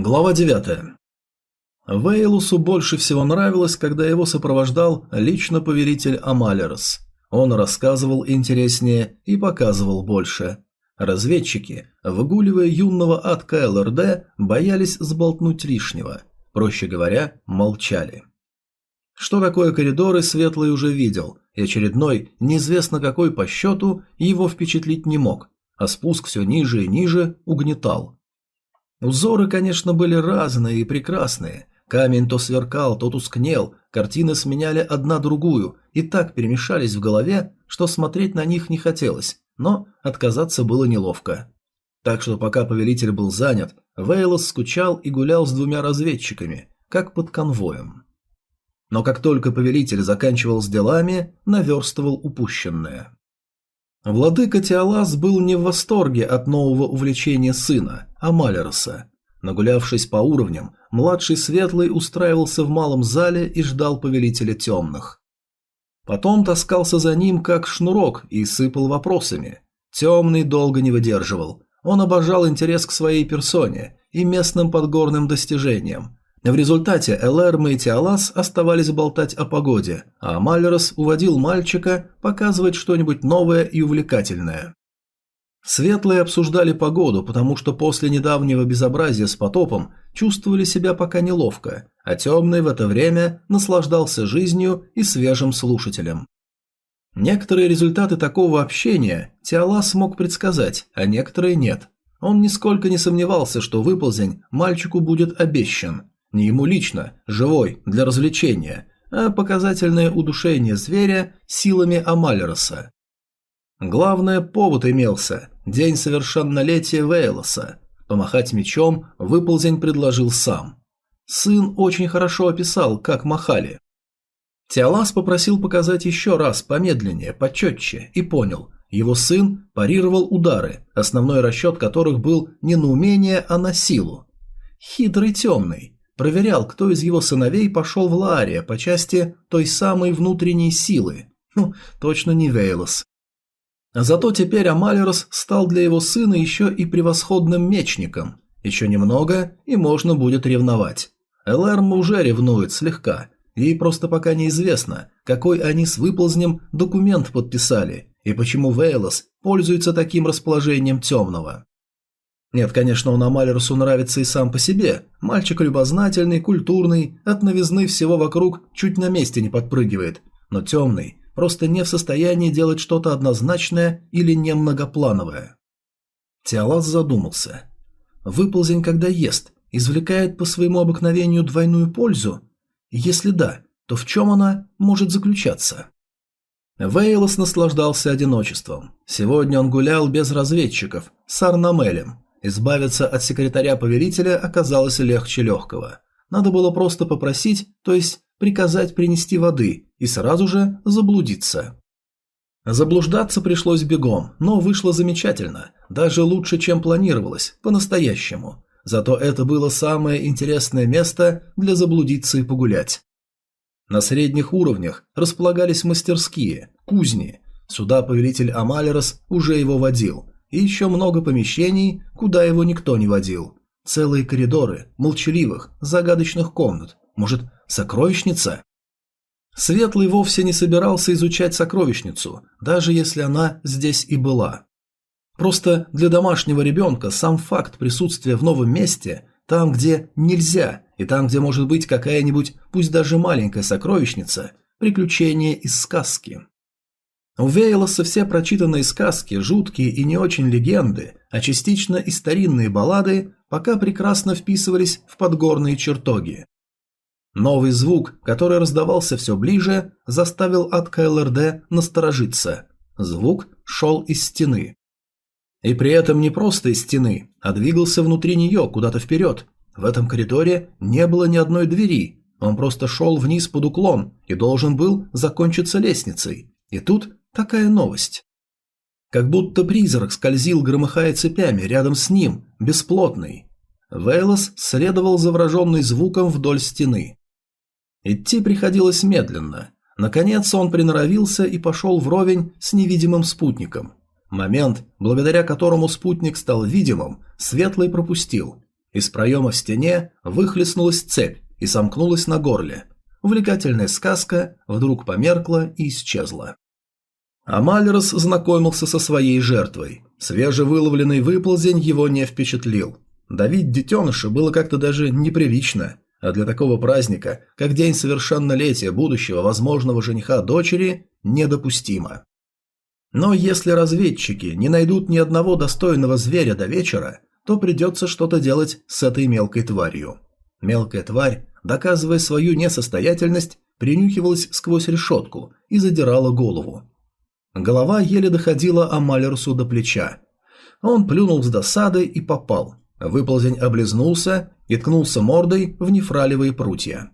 Глава 9. Вейлусу больше всего нравилось, когда его сопровождал лично повелитель Амалерос. Он рассказывал интереснее и показывал больше. Разведчики, выгуливая юного от КЛРД, боялись сболтнуть лишнего. Проще говоря, молчали. Что такое коридоры, Светлый уже видел, и очередной, неизвестно какой по счету, его впечатлить не мог, а спуск все ниже и ниже угнетал. Узоры, конечно, были разные и прекрасные. Камень то сверкал, то тускнел, картины сменяли одна другую и так перемешались в голове, что смотреть на них не хотелось, но отказаться было неловко. Так что пока повелитель был занят, Вейлос скучал и гулял с двумя разведчиками, как под конвоем. Но как только повелитель заканчивал с делами, наверстывал упущенное. Владыка Теолас был не в восторге от нового увлечения сына, Амалероса. Нагулявшись по уровням, младший Светлый устраивался в малом зале и ждал повелителя темных. Потом таскался за ним, как шнурок, и сыпал вопросами. Темный долго не выдерживал. Он обожал интерес к своей персоне и местным подгорным достижениям, в результате Элэрма и Тиалас оставались болтать о погоде, а Малерос уводил мальчика показывать что-нибудь новое и увлекательное. Светлые обсуждали погоду, потому что после недавнего безобразия с потопом чувствовали себя пока неловко, а темный в это время наслаждался жизнью и свежим слушателем. Некоторые результаты такого общения Тиалас мог предсказать, а некоторые нет. Он нисколько не сомневался, что выползень мальчику будет обещан, не ему лично, живой, для развлечения, а показательное удушение зверя силами Амалероса. Главное, повод имелся – день совершеннолетия Вейлоса. Помахать мечом выползень предложил сам. Сын очень хорошо описал, как махали. Теолас попросил показать еще раз, помедленнее, почетче, и понял – его сын парировал удары, основной расчет которых был не на умение, а на силу. Хитрый темный, Проверял, кто из его сыновей пошел в Лария по части той самой внутренней силы. Ну, точно не Вейлос. Зато теперь Амалерос стал для его сына еще и превосходным мечником. Еще немного, и можно будет ревновать. Элэрм уже ревнует слегка. Ей просто пока неизвестно, какой они с выползнем документ подписали, и почему Вейлос пользуется таким расположением темного. Нет, конечно, он Амалерусу нравится и сам по себе. Мальчик любознательный, культурный, от новизны всего вокруг чуть на месте не подпрыгивает. Но темный, просто не в состоянии делать что-то однозначное или немногоплановое. Теолас задумался. Выползень, когда ест, извлекает по своему обыкновению двойную пользу? Если да, то в чем она может заключаться? Вейлос наслаждался одиночеством. Сегодня он гулял без разведчиков, с Арнамелем, Избавиться от секретаря-повелителя оказалось легче легкого. Надо было просто попросить, то есть приказать принести воды, и сразу же заблудиться. Заблуждаться пришлось бегом, но вышло замечательно, даже лучше, чем планировалось, по-настоящему. Зато это было самое интересное место для заблудиться и погулять. На средних уровнях располагались мастерские, кузни. Сюда повелитель Амалерос уже его водил, и еще много помещений, куда его никто не водил. Целые коридоры, молчаливых, загадочных комнат. Может, сокровищница? Светлый вовсе не собирался изучать сокровищницу, даже если она здесь и была. Просто для домашнего ребенка сам факт присутствия в новом месте, там, где нельзя, и там, где может быть какая-нибудь, пусть даже маленькая сокровищница, приключение из сказки. У Вейлоса все прочитанные сказки, жуткие и не очень легенды, а частично и старинные баллады пока прекрасно вписывались в подгорные чертоги. Новый звук, который раздавался все ближе, заставил от КЛРД насторожиться. Звук шел из стены. И при этом не просто из стены, а двигался внутри нее, куда-то вперед. В этом коридоре не было ни одной двери, он просто шел вниз под уклон и должен был закончиться лестницей. И тут Такая новость. Как будто призрак скользил, громыхая цепями, рядом с ним, бесплотный. Вейлос следовал завраженный звуком вдоль стены. Идти приходилось медленно. Наконец он приноровился и пошел вровень с невидимым спутником. Момент, благодаря которому спутник стал видимым, Светлый пропустил. Из проема в стене выхлестнулась цепь и сомкнулась на горле. Увлекательная сказка вдруг померкла и исчезла. Амалерос знакомился со своей жертвой. Свежевыловленный выползень его не впечатлил. Давить детеныша было как-то даже неприлично, а для такого праздника, как день совершеннолетия будущего возможного жениха дочери, недопустимо. Но если разведчики не найдут ни одного достойного зверя до вечера, то придется что-то делать с этой мелкой тварью. Мелкая тварь, доказывая свою несостоятельность, принюхивалась сквозь решетку и задирала голову. Голова еле доходила Амалерсу до плеча. Он плюнул с досады и попал. Выползень облизнулся и ткнулся мордой в нефралевые прутья.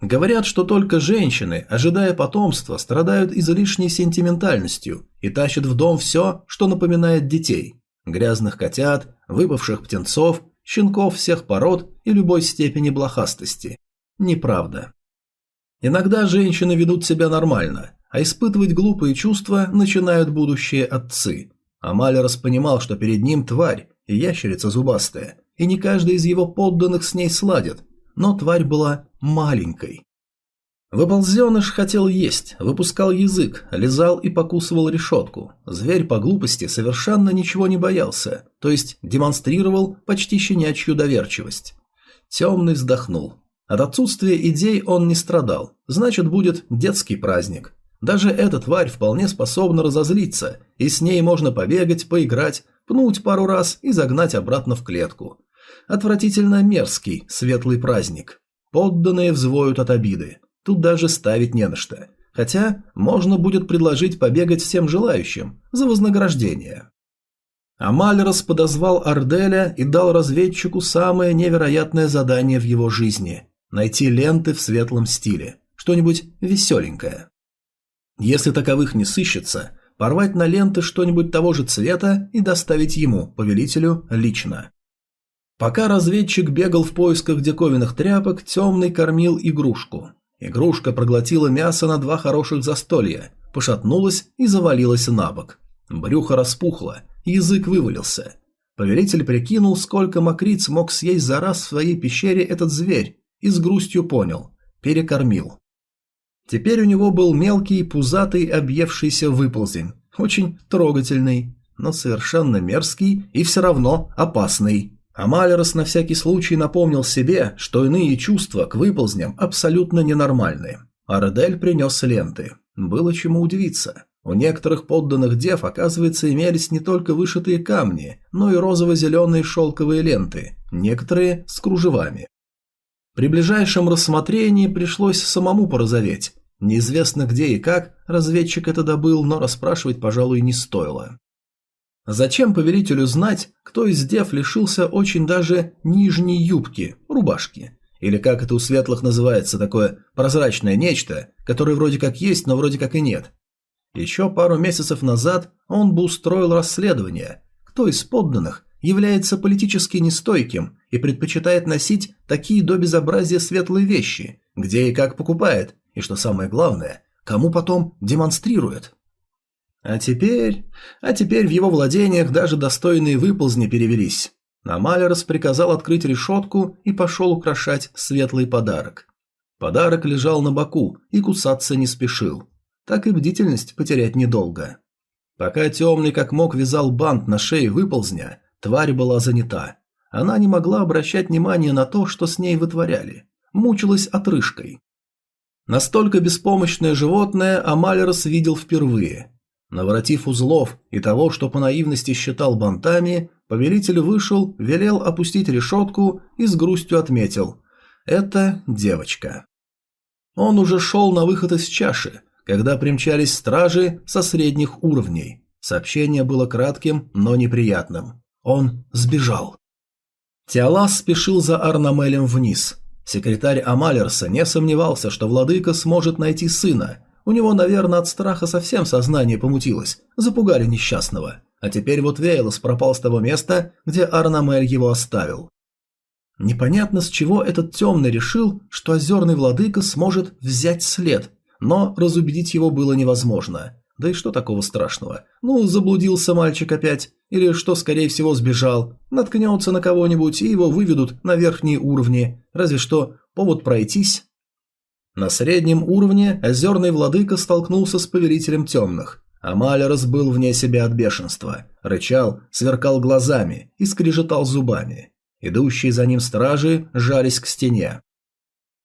Говорят, что только женщины, ожидая потомства, страдают излишней сентиментальностью и тащат в дом все, что напоминает детей. Грязных котят, выпавших птенцов, щенков всех пород и любой степени блохастости. Неправда. Иногда женщины ведут себя нормально, а испытывать глупые чувства начинают будущие отцы. Амалерос понимал, что перед ним тварь, ящерица зубастая, и не каждый из его подданных с ней сладит, но тварь была маленькой. Выползеныш хотел есть, выпускал язык, лизал и покусывал решетку. Зверь по глупости совершенно ничего не боялся, то есть демонстрировал почти щенячью доверчивость. Темный вздохнул. От отсутствия идей он не страдал, значит будет детский праздник. Даже эта тварь вполне способна разозлиться, и с ней можно побегать, поиграть, пнуть пару раз и загнать обратно в клетку. Отвратительно мерзкий светлый праздник. Подданные взвоют от обиды. Тут даже ставить не на что. Хотя можно будет предложить побегать всем желающим за вознаграждение. Амальрос подозвал Арделя и дал разведчику самое невероятное задание в его жизни – найти ленты в светлом стиле, что-нибудь веселенькое. Если таковых не сыщется, порвать на ленты что-нибудь того же цвета и доставить ему, повелителю, лично. Пока разведчик бегал в поисках диковинных тряпок, темный кормил игрушку. Игрушка проглотила мясо на два хороших застолья, пошатнулась и завалилась на бок. Брюхо распухло, язык вывалился. Повелитель прикинул, сколько мокриц мог съесть за раз в своей пещере этот зверь, и с грустью понял – перекормил. Теперь у него был мелкий, пузатый, объевшийся выползень. Очень трогательный, но совершенно мерзкий и все равно опасный. Амалерос на всякий случай напомнил себе, что иные чувства к выползням абсолютно ненормальны. Аредель принес ленты. Было чему удивиться. У некоторых подданных дев, оказывается, имелись не только вышитые камни, но и розово-зеленые шелковые ленты, некоторые с кружевами. При ближайшем рассмотрении пришлось самому порозоветь. Неизвестно где и как разведчик это добыл, но расспрашивать, пожалуй, не стоило. Зачем повелителю знать, кто из дев лишился очень даже нижней юбки, рубашки? Или как это у светлых называется, такое прозрачное нечто, которое вроде как есть, но вроде как и нет? Еще пару месяцев назад он бы устроил расследование, кто из подданных является политически нестойким и предпочитает носить такие до безобразия светлые вещи, где и как покупает, и, что самое главное, кому потом демонстрирует. А теперь... А теперь в его владениях даже достойные выползни перевелись. Намалерс приказал открыть решетку и пошел украшать светлый подарок. Подарок лежал на боку и кусаться не спешил. Так и бдительность потерять недолго. Пока темный как мог вязал бант на шее выползня, тварь была занята. Она не могла обращать внимание на то, что с ней вытворяли. Мучилась отрыжкой. Настолько беспомощное животное Амалерос видел впервые. Наворотив узлов и того, что по наивности считал бантами, повелитель вышел, велел опустить решетку и с грустью отметил – это девочка. Он уже шел на выход из чаши, когда примчались стражи со средних уровней. Сообщение было кратким, но неприятным. Он сбежал. Тиалас спешил за Арнамелем вниз. Секретарь Амалерса не сомневался, что владыка сможет найти сына. У него, наверное, от страха совсем сознание помутилось. Запугали несчастного. А теперь вот Вейлос пропал с того места, где Арнамель его оставил. Непонятно, с чего этот темный решил, что озерный владыка сможет взять след, но разубедить его было невозможно. Да и что такого страшного? Ну, заблудился мальчик опять. Или что, скорее всего, сбежал. Наткнется на кого-нибудь, и его выведут на верхние уровни. Разве что повод пройтись. На среднем уровне озерный владыка столкнулся с повелителем темных. Амалерос был вне себя от бешенства. Рычал, сверкал глазами и скрежетал зубами. Идущие за ним стражи жались к стене.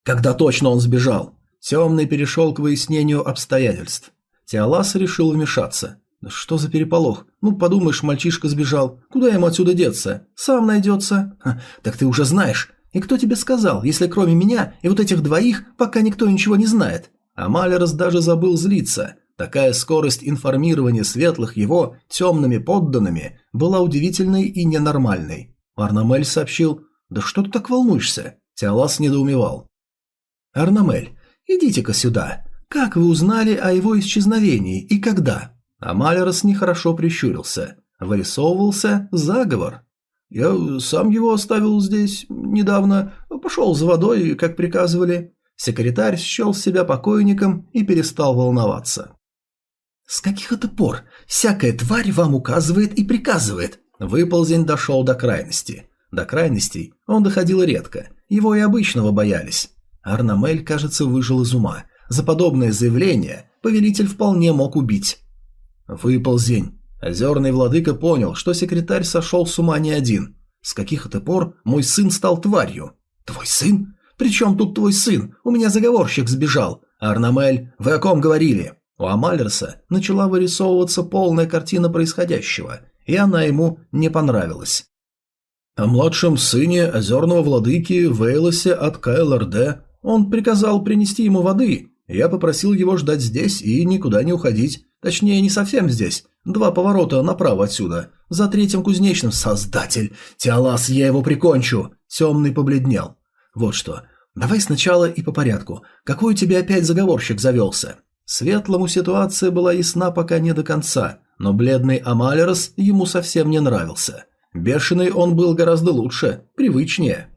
Когда точно он сбежал? Темный перешел к выяснению обстоятельств. Теолас решил вмешаться. что за переполох? Ну, подумаешь, мальчишка сбежал. Куда ему отсюда деться? Сам найдется. Ха, так ты уже знаешь. И кто тебе сказал, если кроме меня и вот этих двоих пока никто ничего не знает? А Малерос даже забыл злиться. Такая скорость информирования светлых его темными подданными была удивительной и ненормальной. Арнамель сообщил «Да что ты так волнуешься?» Теолас недоумевал. «Арнамель, идите-ка сюда. Как вы узнали о его исчезновении и когда?» А Малерос нехорошо прищурился. Вырисовывался заговор. «Я сам его оставил здесь недавно. Пошел за водой, как приказывали». Секретарь счел себя покойником и перестал волноваться. «С каких это пор всякая тварь вам указывает и приказывает?» Выползень дошел до крайности. До крайностей он доходил редко, его и обычного боялись. Арнамель, кажется, выжил из ума. За подобное заявление повелитель вполне мог убить. Выползень. Озерный владыка понял, что секретарь сошел с ума не один. С каких это пор мой сын стал тварью? Твой сын? Причем тут твой сын? У меня заговорщик сбежал. Арнамель, вы о ком говорили? У Амальерса начала вырисовываться полная картина происходящего, и она ему не понравилась. О младшем сыне озерного владыки Вейлосе от КЛРД он приказал принести ему воды. Я попросил его ждать здесь и никуда не уходить. Точнее, не совсем здесь. Два поворота направо отсюда. За третьим кузнечным. Создатель! Теолас, я его прикончу! Темный побледнел. Вот что. Давай сначала и по порядку. Какой у тебя опять заговорщик завелся? Светлому ситуация была ясна пока не до конца, но бледный Амалерос ему совсем не нравился. Бешеный он был гораздо лучше, привычнее.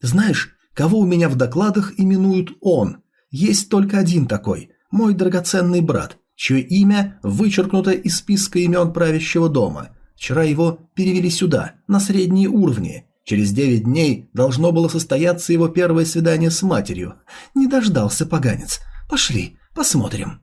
«Знаешь, кого у меня в докладах именуют он? Есть только один такой, мой драгоценный брат, чье имя вычеркнуто из списка имен правящего дома. Вчера его перевели сюда, на средние уровни. Через девять дней должно было состояться его первое свидание с матерью. Не дождался поганец. Пошли, Посмотрим.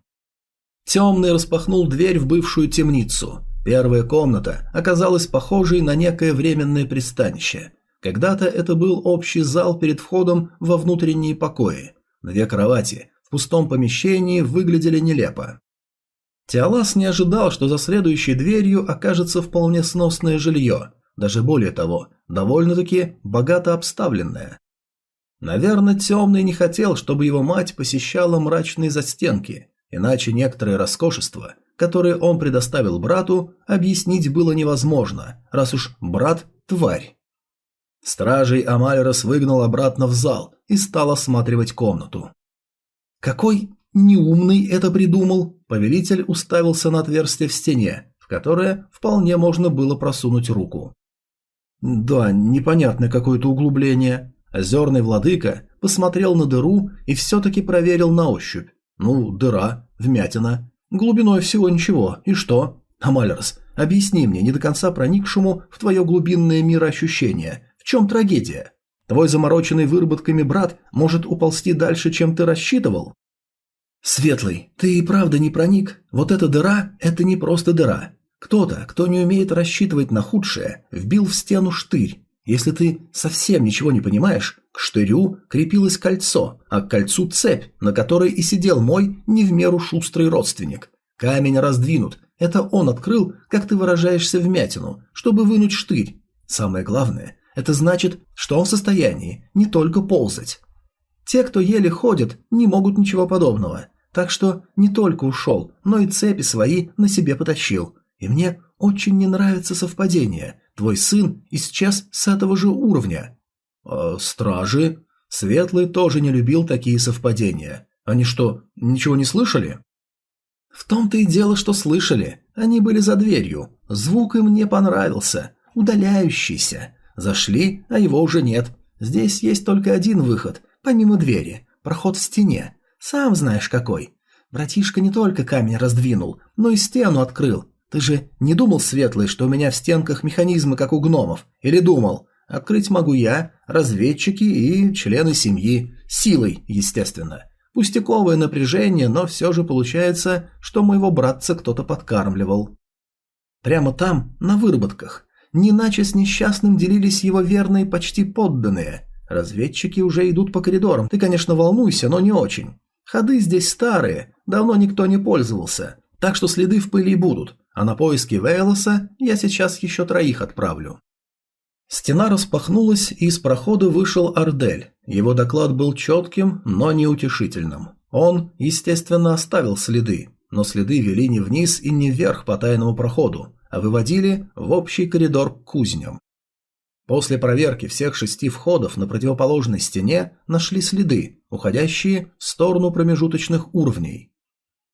Темный распахнул дверь в бывшую темницу. Первая комната оказалась похожей на некое временное пристанище. Когда-то это был общий зал перед входом во внутренние покои. Две кровати в пустом помещении выглядели нелепо. Теолас не ожидал, что за следующей дверью окажется вполне сносное жилье, даже более того, довольно-таки богато обставленное. Наверное, Темный не хотел, чтобы его мать посещала мрачные застенки, иначе некоторые роскошества, которые он предоставил брату, объяснить было невозможно, раз уж брат – тварь. Стражей Амальрос выгнал обратно в зал и стал осматривать комнату. «Какой неумный это придумал!» Повелитель уставился на отверстие в стене, в которое вполне можно было просунуть руку. «Да, непонятное какое-то углубление», Озерный владыка посмотрел на дыру и все-таки проверил на ощупь. Ну, дыра, вмятина. Глубиной всего ничего. И что? Амалерс, объясни мне, не до конца проникшему в твое глубинное мироощущение, чем трагедия? Твой замороченный выработками брат может уползти дальше, чем ты рассчитывал? Светлый, ты и правда не проник? Вот эта дыра – это не просто дыра. Кто-то, кто не умеет рассчитывать на худшее, вбил в стену штырь, если ты совсем ничего не понимаешь, к штырю крепилось кольцо, а к кольцу цепь, на которой и сидел мой не в меру шустрый родственник. Камень раздвинут. Это он открыл, как ты выражаешься, вмятину, чтобы вынуть штырь. Самое главное, это значит, что он в состоянии не только ползать. Те, кто еле ходят, не могут ничего подобного. Так что не только ушел, но и цепи свои на себе потащил. И мне очень не нравится совпадение. Твой сын исчез с этого же уровня. А стражи? Светлый тоже не любил такие совпадения. Они что, ничего не слышали? В том-то и дело, что слышали. Они были за дверью. Звук им не понравился. Удаляющийся. Зашли, а его уже нет. Здесь есть только один выход, помимо двери. Проход в стене. Сам знаешь какой. Братишка не только камень раздвинул, но и стену открыл. Ты же не думал, Светлый, что у меня в стенках механизмы, как у гномов? Или думал, открыть могу я, разведчики и члены семьи. Силой, естественно. Пустяковое напряжение, но все же получается, что моего братца кто-то подкармливал. Прямо там, на выработках. Не с несчастным делились его верные почти подданные. Разведчики уже идут по коридорам. Ты, конечно, волнуйся, но не очень. Ходы здесь старые, давно никто не пользовался. Так что следы в пыли будут. А на поиски Вейлоса я сейчас еще троих отправлю. Стена распахнулась, и из прохода вышел Ардель. Его доклад был четким, но неутешительным. Он, естественно, оставил следы, но следы вели не вниз и не вверх по тайному проходу, выводили в общий коридор к кузням. После проверки всех шести входов на противоположной стене нашли следы, уходящие в сторону промежуточных уровней.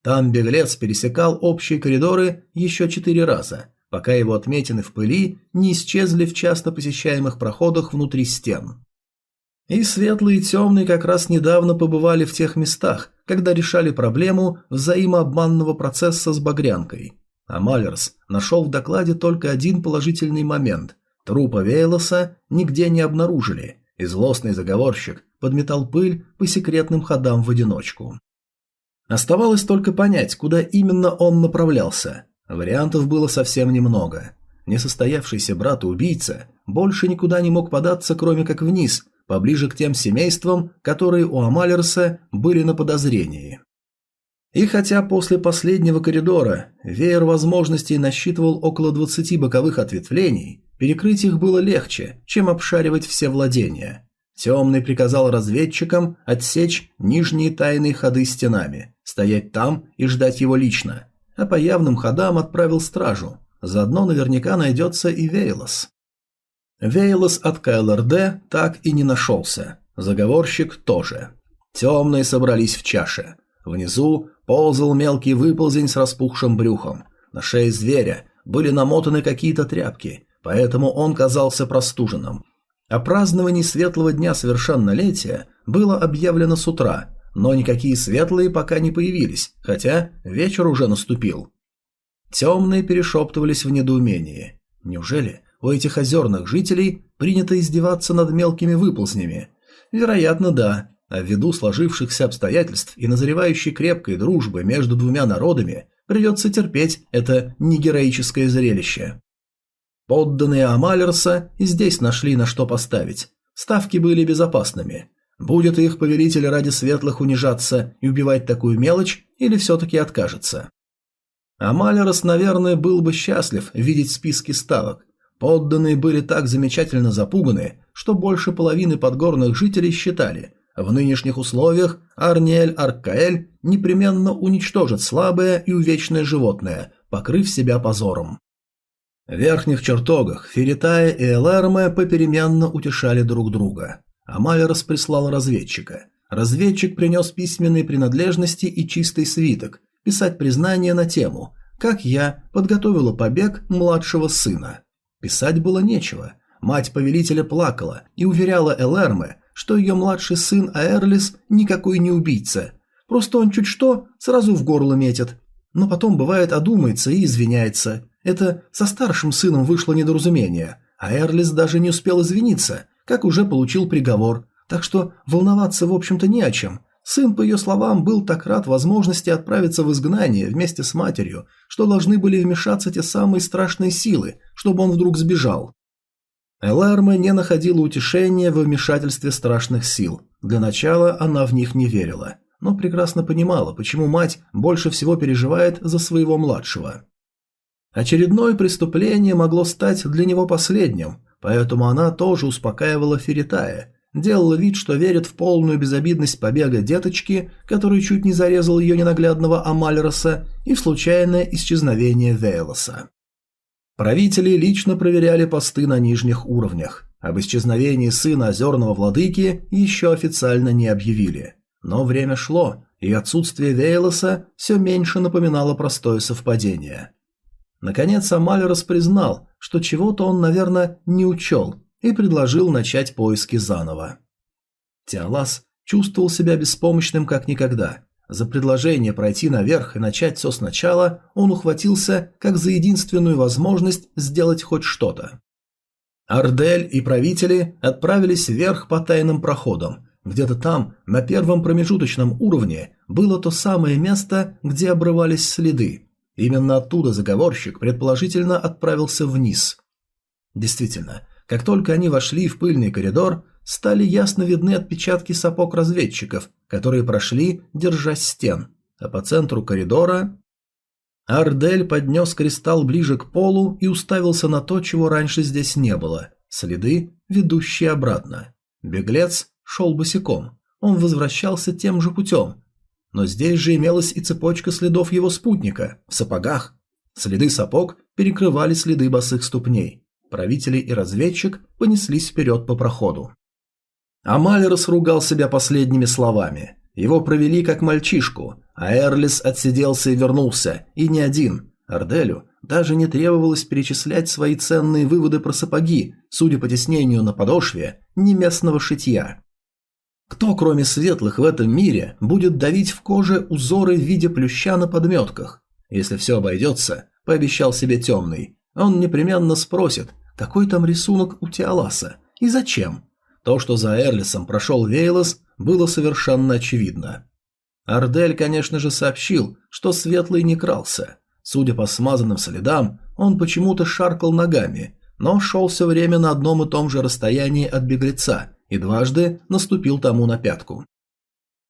Там беглец пересекал общие коридоры еще четыре раза, пока его отметины в пыли не исчезли в часто посещаемых проходах внутри стен. И светлый и темный как раз недавно побывали в тех местах, когда решали проблему взаимообманного процесса с багрянкой. А Малерс нашел в докладе только один положительный момент. Трупа Вейлоса нигде не обнаружили, и злостный заговорщик подметал пыль по секретным ходам в одиночку. Оставалось только понять, куда именно он направлялся. Вариантов было совсем немного. Несостоявшийся брат-убийца больше никуда не мог податься, кроме как вниз, поближе к тем семействам, которые у Амалерса были на подозрении. И хотя после последнего коридора веер возможностей насчитывал около 20 боковых ответвлений, перекрыть их было легче, чем обшаривать все владения. Темный приказал разведчикам отсечь нижние тайные ходы стенами, стоять там и ждать его лично, а по явным ходам отправил стражу. Заодно наверняка найдется и Вейлос. Вейлос от КЛРД так и не нашелся. Заговорщик тоже. Темные собрались в чаше. Внизу ползал мелкий выползень с распухшим брюхом. На шее зверя были намотаны какие-то тряпки, поэтому он казался простуженным. О праздновании светлого дня совершеннолетия было объявлено с утра, но никакие светлые пока не появились, хотя вечер уже наступил. Темные перешептывались в недоумении. Неужели у этих озерных жителей принято издеваться над мелкими выползнями? Вероятно, да, а ввиду сложившихся обстоятельств и назревающей крепкой дружбы между двумя народами придется терпеть это негероическое зрелище. Подданные Амалерса и здесь нашли на что поставить. Ставки были безопасными. Будет их повелитель ради светлых унижаться и убивать такую мелочь, или все-таки откажется? Амалерос, наверное, был бы счастлив видеть списки ставок. Подданные были так замечательно запуганы, что больше половины подгорных жителей считали, в нынешних условиях Арниэль Аркаэль непременно уничтожит слабое и увечное животное, покрыв себя позором. В верхних чертогах Феритая и Элэрме попеременно утешали друг друга. Амалерос прислал разведчика. Разведчик принес письменные принадлежности и чистый свиток, писать признание на тему «Как я подготовила побег младшего сына». Писать было нечего. Мать повелителя плакала и уверяла Элэрме, что ее младший сын Аэрлис никакой не убийца. Просто он чуть что сразу в горло метит. Но потом бывает одумается и извиняется. Это со старшим сыном вышло недоразумение. А Эрлис даже не успел извиниться, как уже получил приговор. Так что волноваться в общем-то не о чем. Сын, по ее словам, был так рад возможности отправиться в изгнание вместе с матерью, что должны были вмешаться те самые страшные силы, чтобы он вдруг сбежал. Эларме не находила утешения в вмешательстве страшных сил. Для начала она в них не верила, но прекрасно понимала, почему мать больше всего переживает за своего младшего. Очередное преступление могло стать для него последним, поэтому она тоже успокаивала Феритая, делала вид, что верит в полную безобидность побега деточки, который чуть не зарезал ее ненаглядного Амальроса, и в случайное исчезновение Вейлоса. Правители лично проверяли посты на нижних уровнях. Об исчезновении сына озерного владыки еще официально не объявили. Но время шло, и отсутствие Вейлоса все меньше напоминало простое совпадение. Наконец Амалерос признал, что чего-то он, наверное, не учел, и предложил начать поиски заново. Теолас чувствовал себя беспомощным как никогда. За предложение пройти наверх и начать все сначала он ухватился как за единственную возможность сделать хоть что-то. Ардель и правители отправились вверх по тайным проходам. Где-то там, на первом промежуточном уровне, было то самое место, где обрывались следы. Именно оттуда заговорщик предположительно отправился вниз. Действительно, как только они вошли в пыльный коридор, стали ясно видны отпечатки сапог разведчиков, которые прошли, держась стен. А по центру коридора... Ардель поднес кристалл ближе к полу и уставился на то, чего раньше здесь не было. Следы, ведущие обратно. Беглец шел босиком. Он возвращался тем же путем. Но здесь же имелась и цепочка следов его спутника, в сапогах. Следы сапог перекрывали следы босых ступней. Правители и разведчик понеслись вперед по проходу. Амаль расругал себя последними словами. Его провели как мальчишку, а Эрлис отсиделся и вернулся, и не один. Арделю даже не требовалось перечислять свои ценные выводы про сапоги, судя по теснению на подошве, не местного шитья. Кто, кроме светлых в этом мире, будет давить в коже узоры в виде плюща на подметках? Если все обойдется, пообещал себе темный, он непременно спросит, какой там рисунок у Тиаласа и зачем. То, что за Эрлисом прошел Вейлос, было совершенно очевидно. Ардель, конечно же, сообщил, что Светлый не крался. Судя по смазанным следам, он почему-то шаркал ногами, но шел все время на одном и том же расстоянии от беглеца и дважды наступил тому на пятку.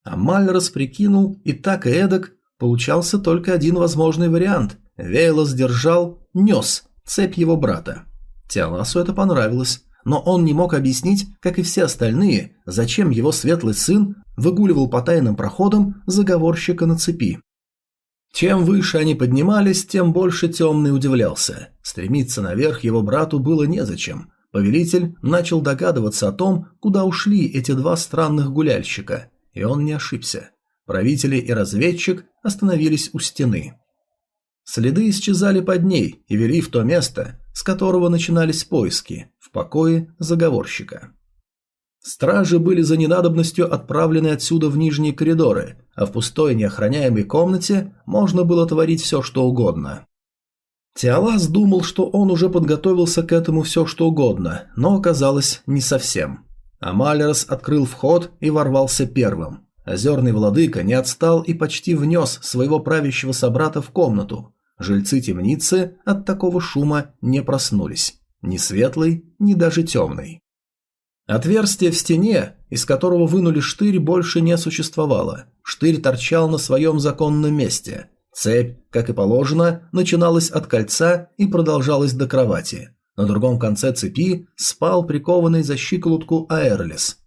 Амаль расприкинул, и так и эдак получался только один возможный вариант. Вейлос держал, нес цепь его брата. Тиаласу это понравилось, но он не мог объяснить, как и все остальные, зачем его светлый сын выгуливал по тайным проходам заговорщика на цепи. Чем выше они поднимались, тем больше темный удивлялся. Стремиться наверх его брату было незачем. Повелитель начал догадываться о том, куда ушли эти два странных гуляльщика, и он не ошибся. Правители и разведчик остановились у стены. Следы исчезали под ней и вели в то место, с которого начинались поиски покое заговорщика. Стражи были за ненадобностью отправлены отсюда в нижние коридоры, а в пустой неохраняемой комнате можно было творить все, что угодно. Тиалас думал, что он уже подготовился к этому все, что угодно, но оказалось не совсем. Амалерс открыл вход и ворвался первым. Озерный владыка не отстал и почти внес своего правящего собрата в комнату. Жильцы темницы от такого шума не проснулись. Ни светлый, ни даже темный. Отверстие в стене, из которого вынули штырь, больше не существовало. Штырь торчал на своем законном месте. Цепь, как и положено, начиналась от кольца и продолжалась до кровати. На другом конце цепи спал прикованный за щиколотку Аэрлис.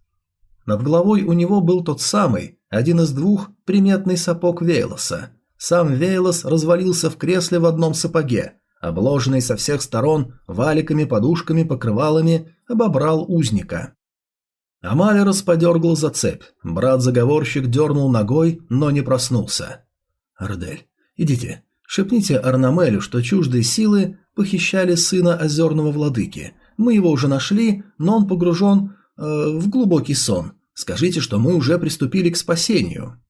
Над головой у него был тот самый, один из двух, приметный сапог Вейлоса. Сам Вейлос развалился в кресле в одном сапоге, обложенный со всех сторон валиками, подушками, покрывалами, обобрал узника. Амалерос подергал за цепь. Брат-заговорщик дернул ногой, но не проснулся. «Ардель, идите, шепните Арнамелю, что чуждые силы похищали сына озерного владыки. Мы его уже нашли, но он погружен э, в глубокий сон. Скажите, что мы уже приступили к спасению».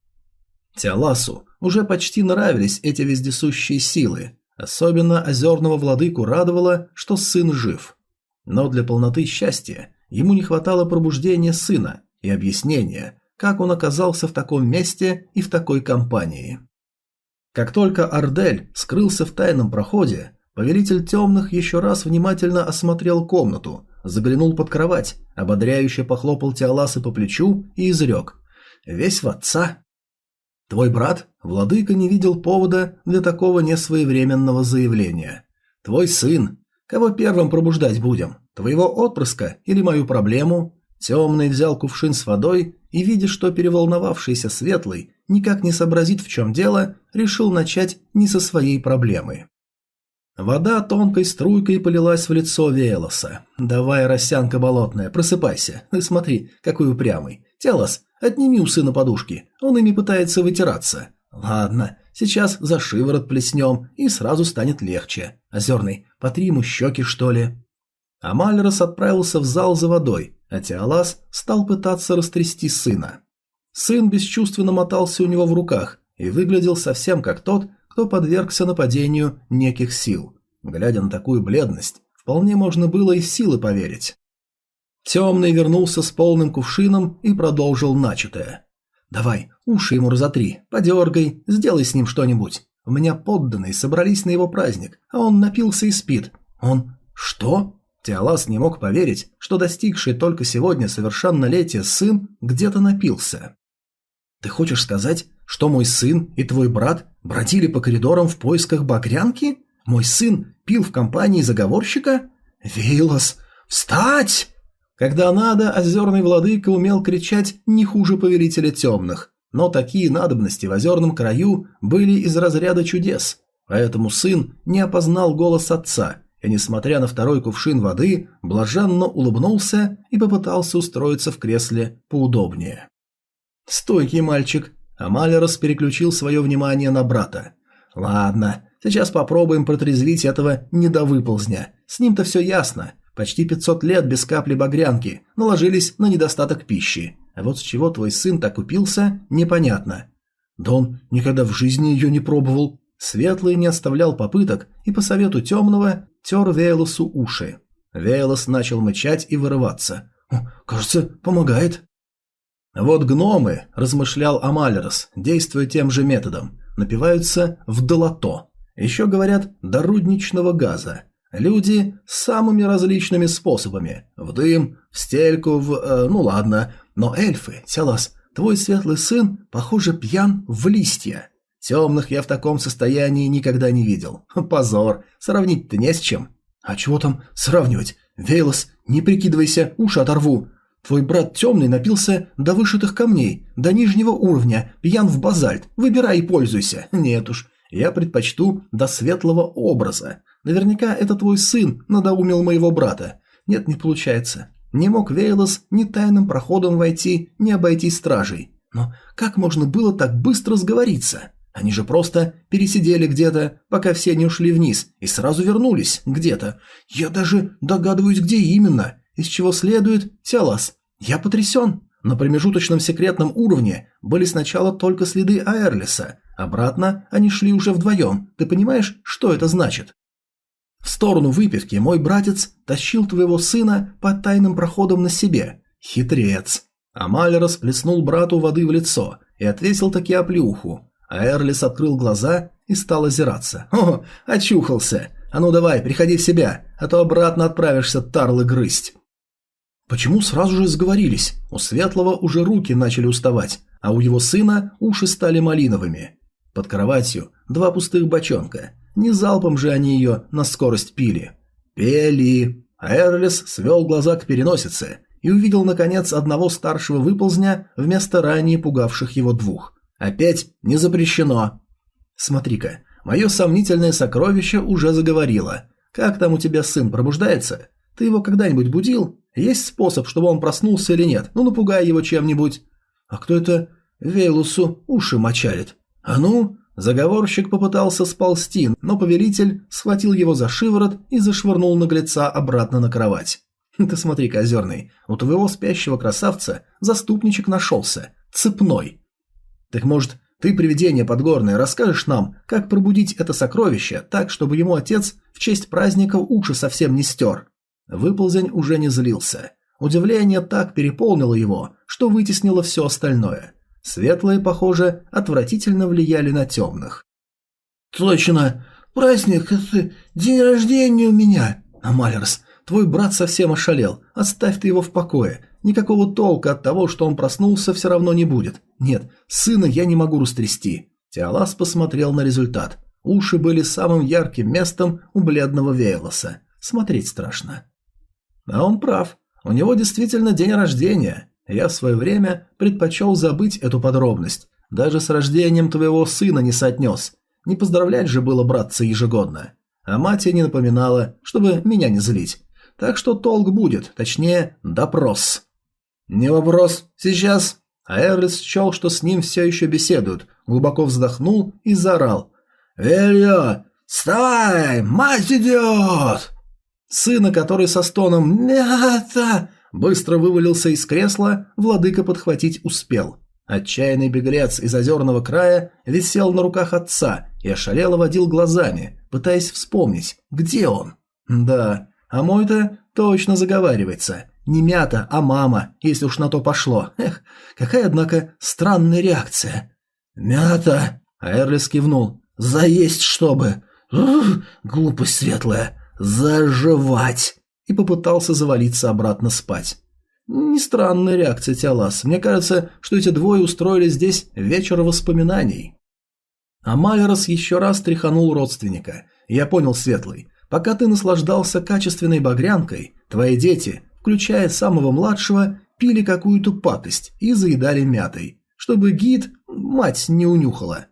Тиаласу уже почти нравились эти вездесущие силы, Особенно озерного владыку радовало, что сын жив. Но для полноты счастья ему не хватало пробуждения сына и объяснения, как он оказался в таком месте и в такой компании. Как только Ардель скрылся в тайном проходе, повелитель темных еще раз внимательно осмотрел комнату, заглянул под кровать, ободряюще похлопал Теоласа по плечу и изрек «Весь в отца». Твой брат, владыка, не видел повода для такого несвоевременного заявления. Твой сын. Кого первым пробуждать будем? Твоего отпрыска или мою проблему? Темный взял кувшин с водой и, видя, что переволновавшийся светлый никак не сообразит, в чем дело, решил начать не со своей проблемы. Вода тонкой струйкой полилась в лицо Велоса. «Давай, росянка болотная, просыпайся. Смотри, какой упрямый. Телос, Отними у сына подушки, он ими пытается вытираться. Ладно, сейчас за шиворот плеснем, и сразу станет легче. Озерный, потри ему щеки, что ли. Амальрос отправился в зал за водой, а Теолас стал пытаться растрясти сына. Сын бесчувственно мотался у него в руках и выглядел совсем как тот, кто подвергся нападению неких сил. Глядя на такую бледность, вполне можно было и силы поверить. Темный вернулся с полным кувшином и продолжил начатое. «Давай, уши ему разотри, подергай, сделай с ним что-нибудь. У меня подданные собрались на его праздник, а он напился и спит. Он... Что?» Теолас не мог поверить, что достигший только сегодня совершеннолетия сын где-то напился. «Ты хочешь сказать, что мой сын и твой брат бродили по коридорам в поисках багрянки? Мой сын пил в компании заговорщика? Вейлос, встать!» Когда надо, озерный владыка умел кричать не хуже повелителя темных, но такие надобности в озерном краю были из разряда чудес, поэтому сын не опознал голос отца и, несмотря на второй кувшин воды, блаженно улыбнулся и попытался устроиться в кресле поудобнее. «Стойкий мальчик!» Амалерос переключил свое внимание на брата. «Ладно, сейчас попробуем протрезвить этого недовыползня. С ним-то все ясно. Почти 500 лет без капли багрянки наложились на недостаток пищи. А вот с чего твой сын так упился, непонятно. Да он никогда в жизни ее не пробовал. Светлый не оставлял попыток и по совету темного тер Вейлосу уши. Вейлос начал мычать и вырываться. «Кажется, помогает». «Вот гномы», – размышлял Амалерос, действуя тем же методом, напиваются в долото. Еще говорят до рудничного газа. Люди самыми различными способами. В дым, в стельку, в... Э, ну ладно. Но эльфы, Селас, твой светлый сын, похоже, пьян в листья. Темных я в таком состоянии никогда не видел. Позор. Сравнить-то не с чем. А чего там сравнивать? Вейлос, не прикидывайся, уши оторву. Твой брат темный напился до вышитых камней, до нижнего уровня, пьян в базальт. Выбирай и пользуйся. Нет уж, я предпочту до светлого образа. Наверняка это твой сын надоумил моего брата. Нет, не получается. Не мог Вейлос ни тайным проходом войти, ни обойти стражей. Но как можно было так быстро сговориться? Они же просто пересидели где-то, пока все не ушли вниз, и сразу вернулись где-то. Я даже догадываюсь, где именно, из чего следует Телас. Я потрясен. На промежуточном секретном уровне были сначала только следы Аэрлиса. Обратно они шли уже вдвоем. Ты понимаешь, что это значит? В сторону выпивки мой братец тащил твоего сына по тайным проходам на себе. Хитрец. Амаль расплеснул брату воды в лицо и отвесил таки оплеуху. А Эрлис открыл глаза и стал озираться. «О, очухался! А ну давай, приходи в себя, а то обратно отправишься тарлы грызть!» Почему сразу же сговорились? У Светлого уже руки начали уставать, а у его сына уши стали малиновыми. Под кроватью два пустых бочонка. Не залпом же они ее на скорость пили. Пели. А Эрлис свел глаза к переносице и увидел, наконец, одного старшего выползня вместо ранее пугавших его двух. Опять не запрещено. Смотри-ка, мое сомнительное сокровище уже заговорило. Как там у тебя сын пробуждается? Ты его когда-нибудь будил? Есть способ, чтобы он проснулся или нет? Ну, напугай его чем-нибудь. А кто это Вейлусу уши мочалит? А ну, Заговорщик попытался сползти, но повелитель схватил его за шиворот и зашвырнул наглеца обратно на кровать. «Ты смотри, Козерный, у твоего спящего красавца заступничек нашелся, цепной. Так может, ты, привидение подгорное, расскажешь нам, как пробудить это сокровище так, чтобы ему отец в честь праздника уши совсем не стер?» Выползень уже не злился. Удивление так переполнило его, что вытеснило все остальное – Светлые, похоже, отвратительно влияли на темных. «Точно! Праздник! Это день рождения у меня!» «Амалерс, твой брат совсем ошалел. Оставь ты его в покое. Никакого толка от того, что он проснулся, все равно не будет. Нет, сына я не могу растрясти». Теолас посмотрел на результат. Уши были самым ярким местом у бледного Вейлоса. Смотреть страшно. А он прав. У него действительно день рождения. Я в свое время предпочел забыть эту подробность. Даже с рождением твоего сына не соотнес. Не поздравлять же было братца ежегодно. А мать не напоминала, чтобы меня не злить. Так что толк будет, точнее, допрос. «Не вопрос. Сейчас». А Эрлис счел, что с ним все еще беседуют, глубоко вздохнул и заорал. «Вельё, вставай! Мать идет!» Сына, который со стоном «Мята!» быстро вывалился из кресла, владыка подхватить успел. Отчаянный беглец из озерного края висел на руках отца и ошалело водил глазами, пытаясь вспомнить, где он. Да, а мой-то точно заговаривается. Не мята, а мама, если уж на то пошло. Эх, какая, однако, странная реакция. «Мята!» – а Эрлис кивнул. «Заесть, чтобы! Глупость светлая! Заживать!» И попытался завалиться обратно спать. Не странная реакция, Тиалас. Мне кажется, что эти двое устроили здесь вечер воспоминаний. А Малерос еще раз тряханул родственника. Я понял, Светлый. Пока ты наслаждался качественной багрянкой, твои дети, включая самого младшего, пили какую-то пакость и заедали мятой, чтобы гид мать не унюхала.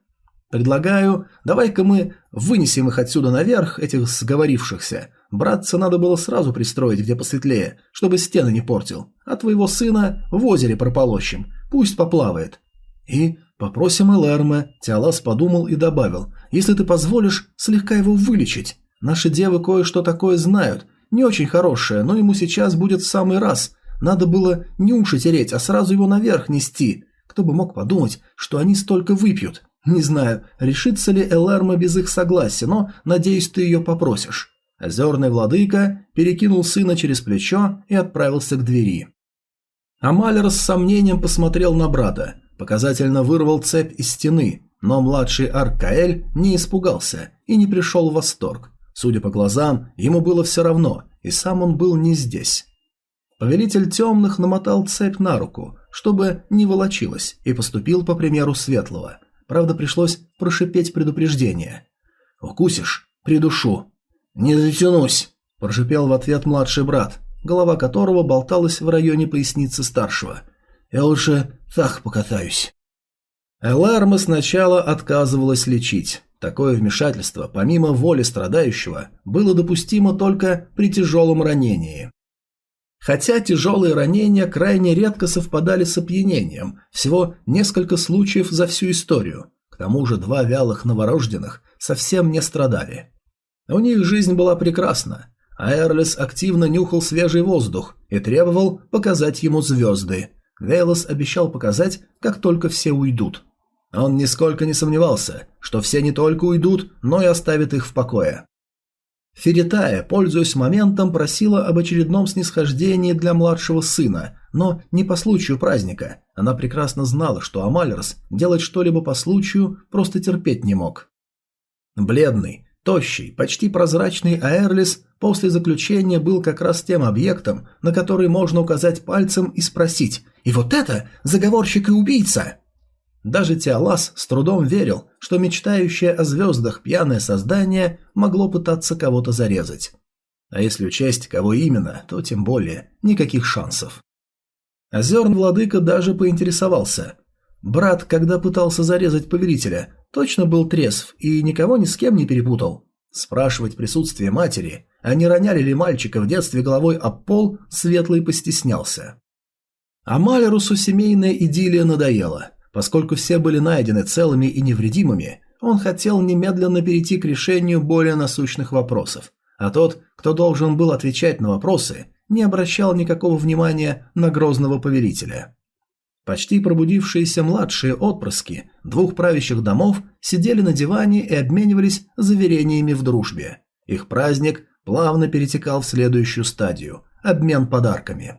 Предлагаю, давай-ка мы вынесем их отсюда наверх, этих сговорившихся. Братца надо было сразу пристроить, где посветлее, чтобы стены не портил. А твоего сына в озере прополощем, пусть поплавает. И попросим Элэрме, Тиалас подумал и добавил, если ты позволишь слегка его вылечить. Наши девы кое-что такое знают, не очень хорошее, но ему сейчас будет в самый раз. Надо было не уши тереть, а сразу его наверх нести. Кто бы мог подумать, что они столько выпьют. Не знаю, решится ли Элэрма без их согласия, но, надеюсь, ты ее попросишь. Озерный владыка перекинул сына через плечо и отправился к двери. Амалер с сомнением посмотрел на брата, показательно вырвал цепь из стены, но младший Аркаэль не испугался и не пришел в восторг. Судя по глазам, ему было все равно, и сам он был не здесь. Повелитель темных намотал цепь на руку, чтобы не волочилась, и поступил по примеру светлого. Правда, пришлось прошипеть предупреждение. «Укусишь? Придушу». «Не затянусь», – прошипел в ответ младший брат, голова которого болталась в районе поясницы старшего. «Я лучше так покатаюсь». Эларма сначала отказывалась лечить. Такое вмешательство, помимо воли страдающего, было допустимо только при тяжелом ранении. Хотя тяжелые ранения крайне редко совпадали с опьянением, всего несколько случаев за всю историю. К тому же два вялых новорожденных совсем не страдали. У них жизнь была прекрасна, а Эрлис активно нюхал свежий воздух и требовал показать ему звезды. Вейлос обещал показать, как только все уйдут. Он нисколько не сомневался, что все не только уйдут, но и оставят их в покое. Феритая, пользуясь моментом, просила об очередном снисхождении для младшего сына, но не по случаю праздника. Она прекрасно знала, что Амалерс делать что-либо по случаю просто терпеть не мог. Бледный, тощий, почти прозрачный Аэрлис после заключения был как раз тем объектом, на который можно указать пальцем и спросить «И вот это заговорщик и убийца!» Даже Теолас с трудом верил, что мечтающее о звездах пьяное создание могло пытаться кого-то зарезать. А если учесть, кого именно, то тем более никаких шансов. Озерн владыка даже поинтересовался. Брат, когда пытался зарезать повелителя, точно был трезв и никого ни с кем не перепутал. Спрашивать присутствие матери, а не роняли ли мальчика в детстве головой об пол, Светлый постеснялся. А Малерусу семейная идиллия надоела – Поскольку все были найдены целыми и невредимыми, он хотел немедленно перейти к решению более насущных вопросов, а тот, кто должен был отвечать на вопросы, не обращал никакого внимания на грозного повелителя. Почти пробудившиеся младшие отпрыски двух правящих домов сидели на диване и обменивались заверениями в дружбе. Их праздник плавно перетекал в следующую стадию – обмен подарками.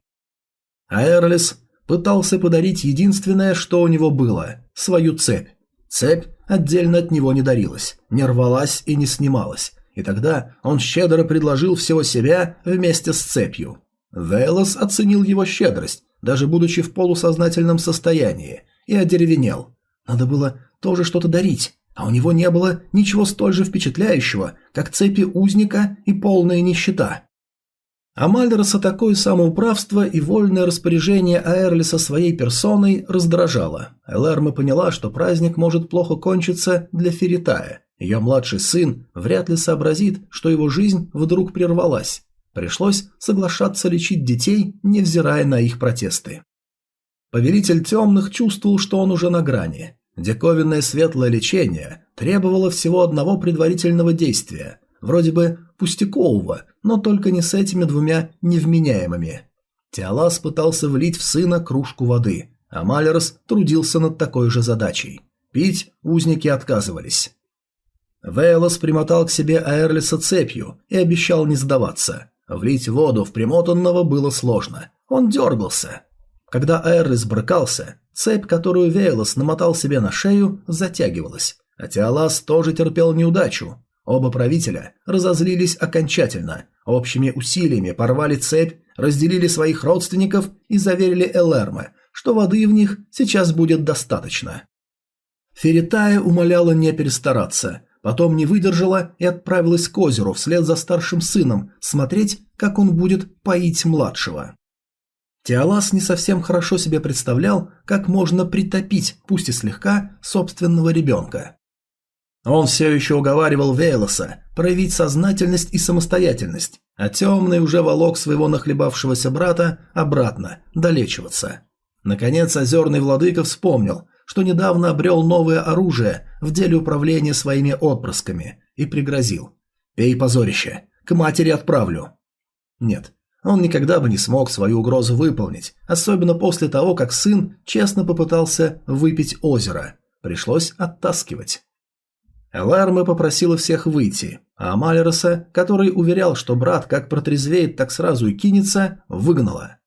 Аэрлис Пытался подарить единственное, что у него было – свою цепь. Цепь отдельно от него не дарилась, не рвалась и не снималась. И тогда он щедро предложил всего себя вместе с цепью. Вейлос оценил его щедрость, даже будучи в полусознательном состоянии, и одеревенел. Надо было тоже что-то дарить, а у него не было ничего столь же впечатляющего, как цепи узника и полная нищета. Амальдерса такое самоуправство и вольное распоряжение Аэрлиса своей персоной раздражало. Элэрма поняла, что праздник может плохо кончиться для Феритая. Ее младший сын вряд ли сообразит, что его жизнь вдруг прервалась. Пришлось соглашаться лечить детей, невзирая на их протесты. Повелитель темных чувствовал, что он уже на грани. Диковинное светлое лечение требовало всего одного предварительного действия – Вроде бы пустякового, но только не с этими двумя невменяемыми. Теолас пытался влить в сына кружку воды. Амалерос трудился над такой же задачей. Пить узники отказывались. Вейлос примотал к себе Аэрлиса цепью и обещал не сдаваться. Влить воду в примотанного было сложно. Он дергался. Когда Аэрлис брыкался, цепь, которую Вейлос намотал себе на шею, затягивалась. А Теолас тоже терпел неудачу. Оба правителя разозлились окончательно, общими усилиями порвали цепь, разделили своих родственников и заверили Элэрме, что воды в них сейчас будет достаточно. Феритая умоляла не перестараться, потом не выдержала и отправилась к озеру вслед за старшим сыном смотреть, как он будет поить младшего. Теолас не совсем хорошо себе представлял, как можно притопить, пусть и слегка, собственного ребенка. Он все еще уговаривал Вейлоса проявить сознательность и самостоятельность, а темный уже волок своего нахлебавшегося брата обратно, долечиваться. Наконец озерный владыка вспомнил, что недавно обрел новое оружие в деле управления своими отпрысками, и пригрозил. «Пей позорище, к матери отправлю». Нет, он никогда бы не смог свою угрозу выполнить, особенно после того, как сын честно попытался выпить озеро. Пришлось оттаскивать. Эларме попросила всех выйти, а Амалероса, который уверял, что брат как протрезвеет, так сразу и кинется, выгнала.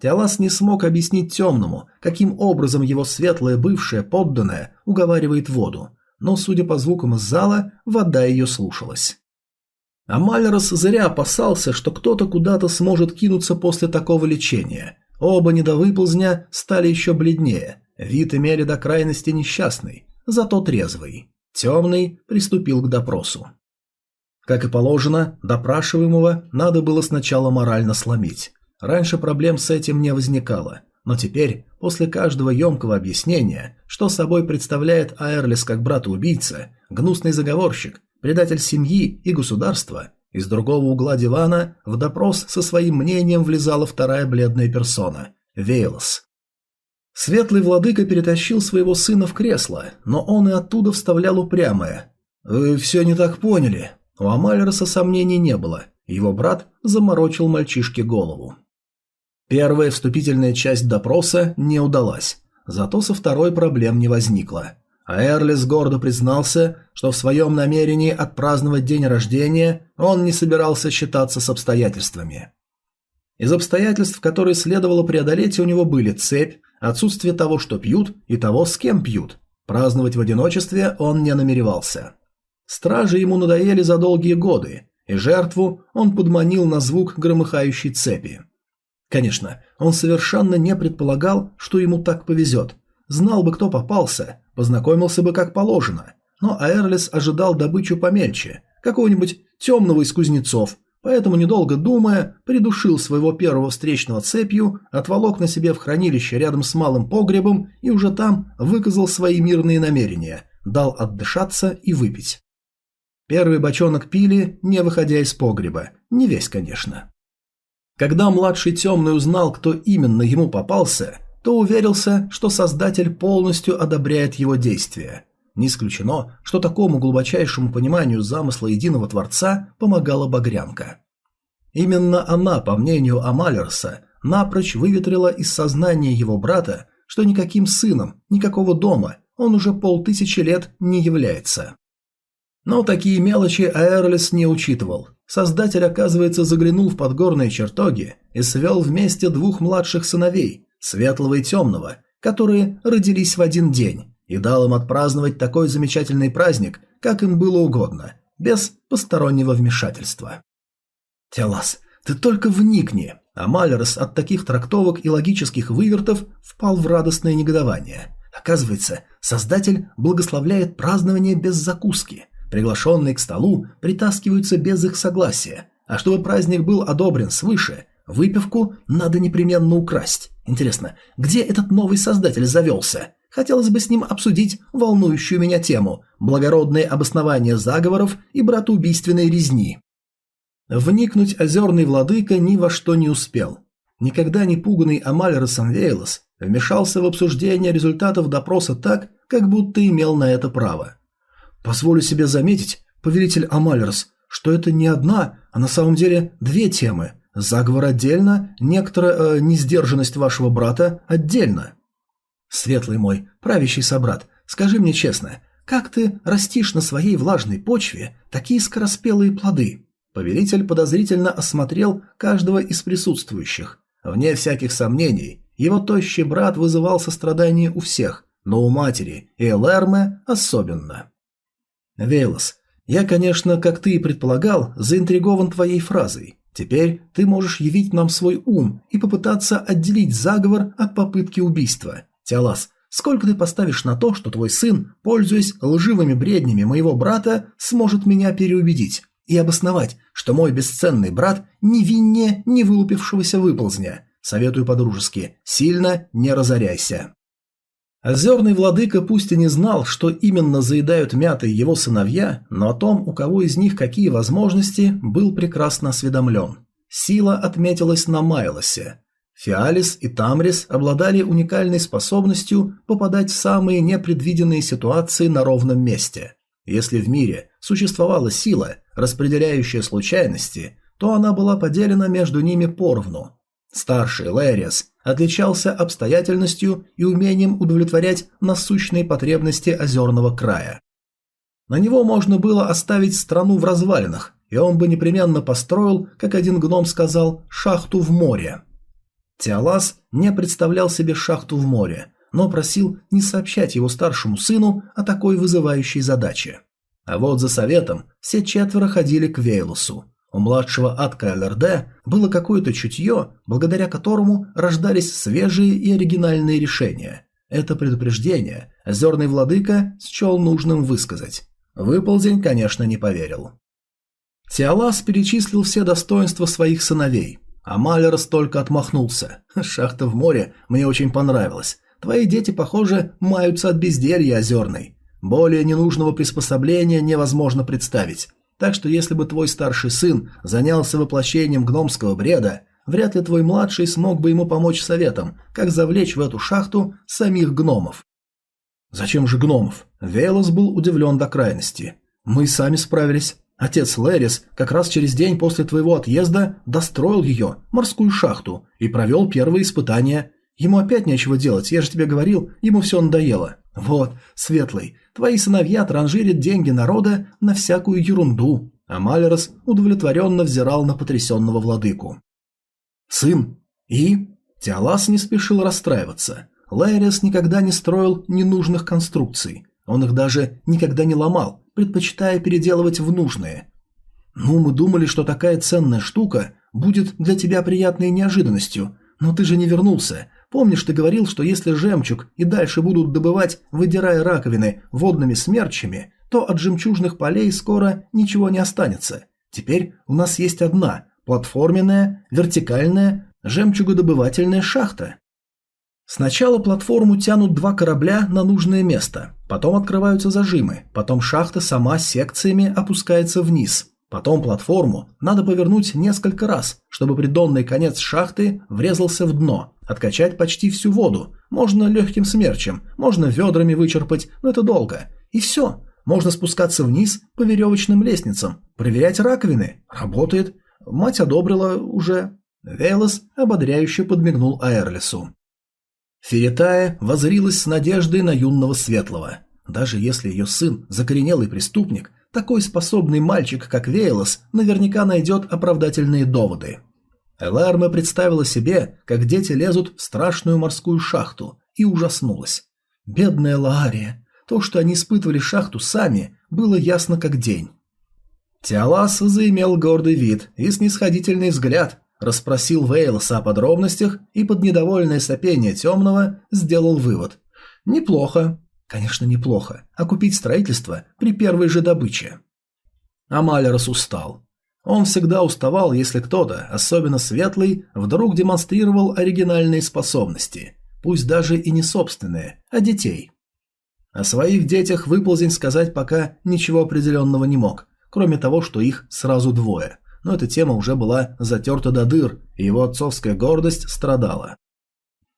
Теолас не смог объяснить темному, каким образом его светлая бывшая подданная уговаривает воду, но, судя по звукам из зала, вода ее слушалась. Амалерос зря опасался, что кто-то куда-то сможет кинуться после такого лечения. Оба недовыползня стали еще бледнее, вид имели до крайности несчастный, зато трезвый. Темный приступил к допросу. Как и положено, допрашиваемого надо было сначала морально сломить. Раньше проблем с этим не возникало, но теперь, после каждого емкого объяснения, что собой представляет Аэрлис как брат-убийца, гнусный заговорщик, предатель семьи и государства, из другого угла дивана в допрос со своим мнением влезала вторая бледная персона – Вейлос. Светлый владыка перетащил своего сына в кресло, но он и оттуда вставлял упрямое. «Вы все не так поняли». У Амалерса сомнений не было. Его брат заморочил мальчишке голову. Первая вступительная часть допроса не удалась, зато со второй проблем не возникло. А Эрлис гордо признался, что в своем намерении отпраздновать день рождения он не собирался считаться с обстоятельствами. Из обстоятельств, которые следовало преодолеть, у него были цепь, отсутствие того, что пьют, и того, с кем пьют. Праздновать в одиночестве он не намеревался. Стражи ему надоели за долгие годы, и жертву он подманил на звук громыхающей цепи. Конечно, он совершенно не предполагал, что ему так повезет. Знал бы, кто попался, познакомился бы как положено. Но Аэрлис ожидал добычу помельче, какого-нибудь темного из кузнецов, Поэтому, недолго думая, придушил своего первого встречного цепью, отволок на себе в хранилище рядом с малым погребом и уже там выказал свои мирные намерения, дал отдышаться и выпить. Первый бочонок пили, не выходя из погреба, не весь, конечно. Когда младший темный узнал, кто именно ему попался, то уверился, что создатель полностью одобряет его действия. Не исключено, что такому глубочайшему пониманию замысла единого Творца помогала Багрянка. Именно она, по мнению Амалерса, напрочь выветрила из сознания его брата, что никаким сыном, никакого дома он уже полтысячи лет не является. Но такие мелочи Аэрлис не учитывал. Создатель, оказывается, заглянул в подгорные чертоги и свел вместе двух младших сыновей, светлого и темного, которые родились в один день, и дал им отпраздновать такой замечательный праздник, как им было угодно, без постороннего вмешательства. Телас, ты только вникни. А Малерс от таких трактовок и логических вывертов впал в радостное негодование. Оказывается, Создатель благословляет празднование без закуски. Приглашенные к столу притаскиваются без их согласия. А чтобы праздник был одобрен свыше, выпивку надо непременно украсть. Интересно, где этот новый Создатель завелся? Хотелось бы с ним обсудить волнующую меня тему – благородные обоснования заговоров и братоубийственной резни. Вникнуть озерный владыка ни во что не успел. Никогда не пуганный Амальросом Вейлос вмешался в обсуждение результатов допроса так, как будто имел на это право. «Позволю себе заметить, повелитель Амальрос, что это не одна, а на самом деле две темы. Заговор отдельно, некоторая э, несдержанность вашего брата отдельно». Светлый мой, правящий собрат, скажи мне честно, как ты растишь на своей влажной почве такие скороспелые плоды? Повелитель подозрительно осмотрел каждого из присутствующих. Вне всяких сомнений, его тощий брат вызывал сострадание у всех, но у матери и Элэрме особенно. Вейлос, я, конечно, как ты и предполагал, заинтригован твоей фразой. Теперь ты можешь явить нам свой ум и попытаться отделить заговор от попытки убийства. Тиалас, сколько ты поставишь на то, что твой сын, пользуясь лживыми бреднями моего брата, сможет меня переубедить и обосновать, что мой бесценный брат невиннее не вылупившегося выползня? Советую по-дружески, сильно не разоряйся. Озерный владыка пусть и не знал, что именно заедают мятой его сыновья, но о том, у кого из них какие возможности, был прекрасно осведомлен. Сила отметилась на Майлосе. Фиалис и Тамрис обладали уникальной способностью попадать в самые непредвиденные ситуации на ровном месте. Если в мире существовала сила, распределяющая случайности, то она была поделена между ними поровну. Старший Лэриас отличался обстоятельностью и умением удовлетворять насущные потребности озерного края. На него можно было оставить страну в развалинах, и он бы непременно построил, как один гном сказал, шахту в море. Тиалас не представлял себе шахту в море, но просил не сообщать его старшему сыну о такой вызывающей задаче. А вот за советом все четверо ходили к Вейлусу. У младшего Атка ЛРД было какое-то чутье, благодаря которому рождались свежие и оригинальные решения. Это предупреждение озерный владыка счел нужным высказать. Выползень, конечно, не поверил. Тиалас перечислил все достоинства своих сыновей, а Малерос только отмахнулся. «Шахта в море мне очень понравилась. Твои дети, похоже, маются от безделья озерной. Более ненужного приспособления невозможно представить. Так что если бы твой старший сын занялся воплощением гномского бреда, вряд ли твой младший смог бы ему помочь советом, как завлечь в эту шахту самих гномов. Зачем же гномов? Велос был удивлен до крайности. Мы сами справились. Отец Лерис как раз через день после твоего отъезда достроил ее, морскую шахту, и провел первые испытания. Ему опять нечего делать, я же тебе говорил, ему все надоело. Вот, Светлый, твои сыновья транжирят деньги народа на всякую ерунду. А Малерос удовлетворенно взирал на потрясенного владыку. Сын. И? Теолас не спешил расстраиваться. Лайрес никогда не строил ненужных конструкций. Он их даже никогда не ломал, предпочитая переделывать в нужные. Ну, мы думали, что такая ценная штука будет для тебя приятной неожиданностью, но ты же не вернулся, Помнишь, ты говорил, что если жемчуг и дальше будут добывать, выдирая раковины, водными смерчами, то от жемчужных полей скоро ничего не останется. Теперь у нас есть одна – платформенная, вертикальная, жемчугодобывательная шахта. Сначала платформу тянут два корабля на нужное место, потом открываются зажимы, потом шахта сама секциями опускается вниз. Потом платформу надо повернуть несколько раз, чтобы придонный конец шахты врезался в дно, Откачать почти всю воду. Можно легким смерчем, можно ведрами вычерпать, но это долго. И все. Можно спускаться вниз по веревочным лестницам, проверять раковины. Работает. Мать одобрила уже. Велос ободряюще подмигнул Аэрлису. Феритая возрилась с надеждой на юного светлого. Даже если ее сын закоренелый преступник, такой способный мальчик, как Вейлос, наверняка найдет оправдательные доводы. Эларме представила себе, как дети лезут в страшную морскую шахту, и ужаснулась. Бедная Лаария. То, что они испытывали шахту сами, было ясно как день. Тиалас заимел гордый вид и снисходительный взгляд, расспросил Вейлса о подробностях и под недовольное сопение темного сделал вывод. Неплохо. Конечно, неплохо. А купить строительство при первой же добыче. Амалерос устал. Он всегда уставал, если кто-то, особенно светлый, вдруг демонстрировал оригинальные способности, пусть даже и не собственные, а детей. О своих детях выползень сказать пока ничего определенного не мог, кроме того, что их сразу двое. Но эта тема уже была затерта до дыр, и его отцовская гордость страдала.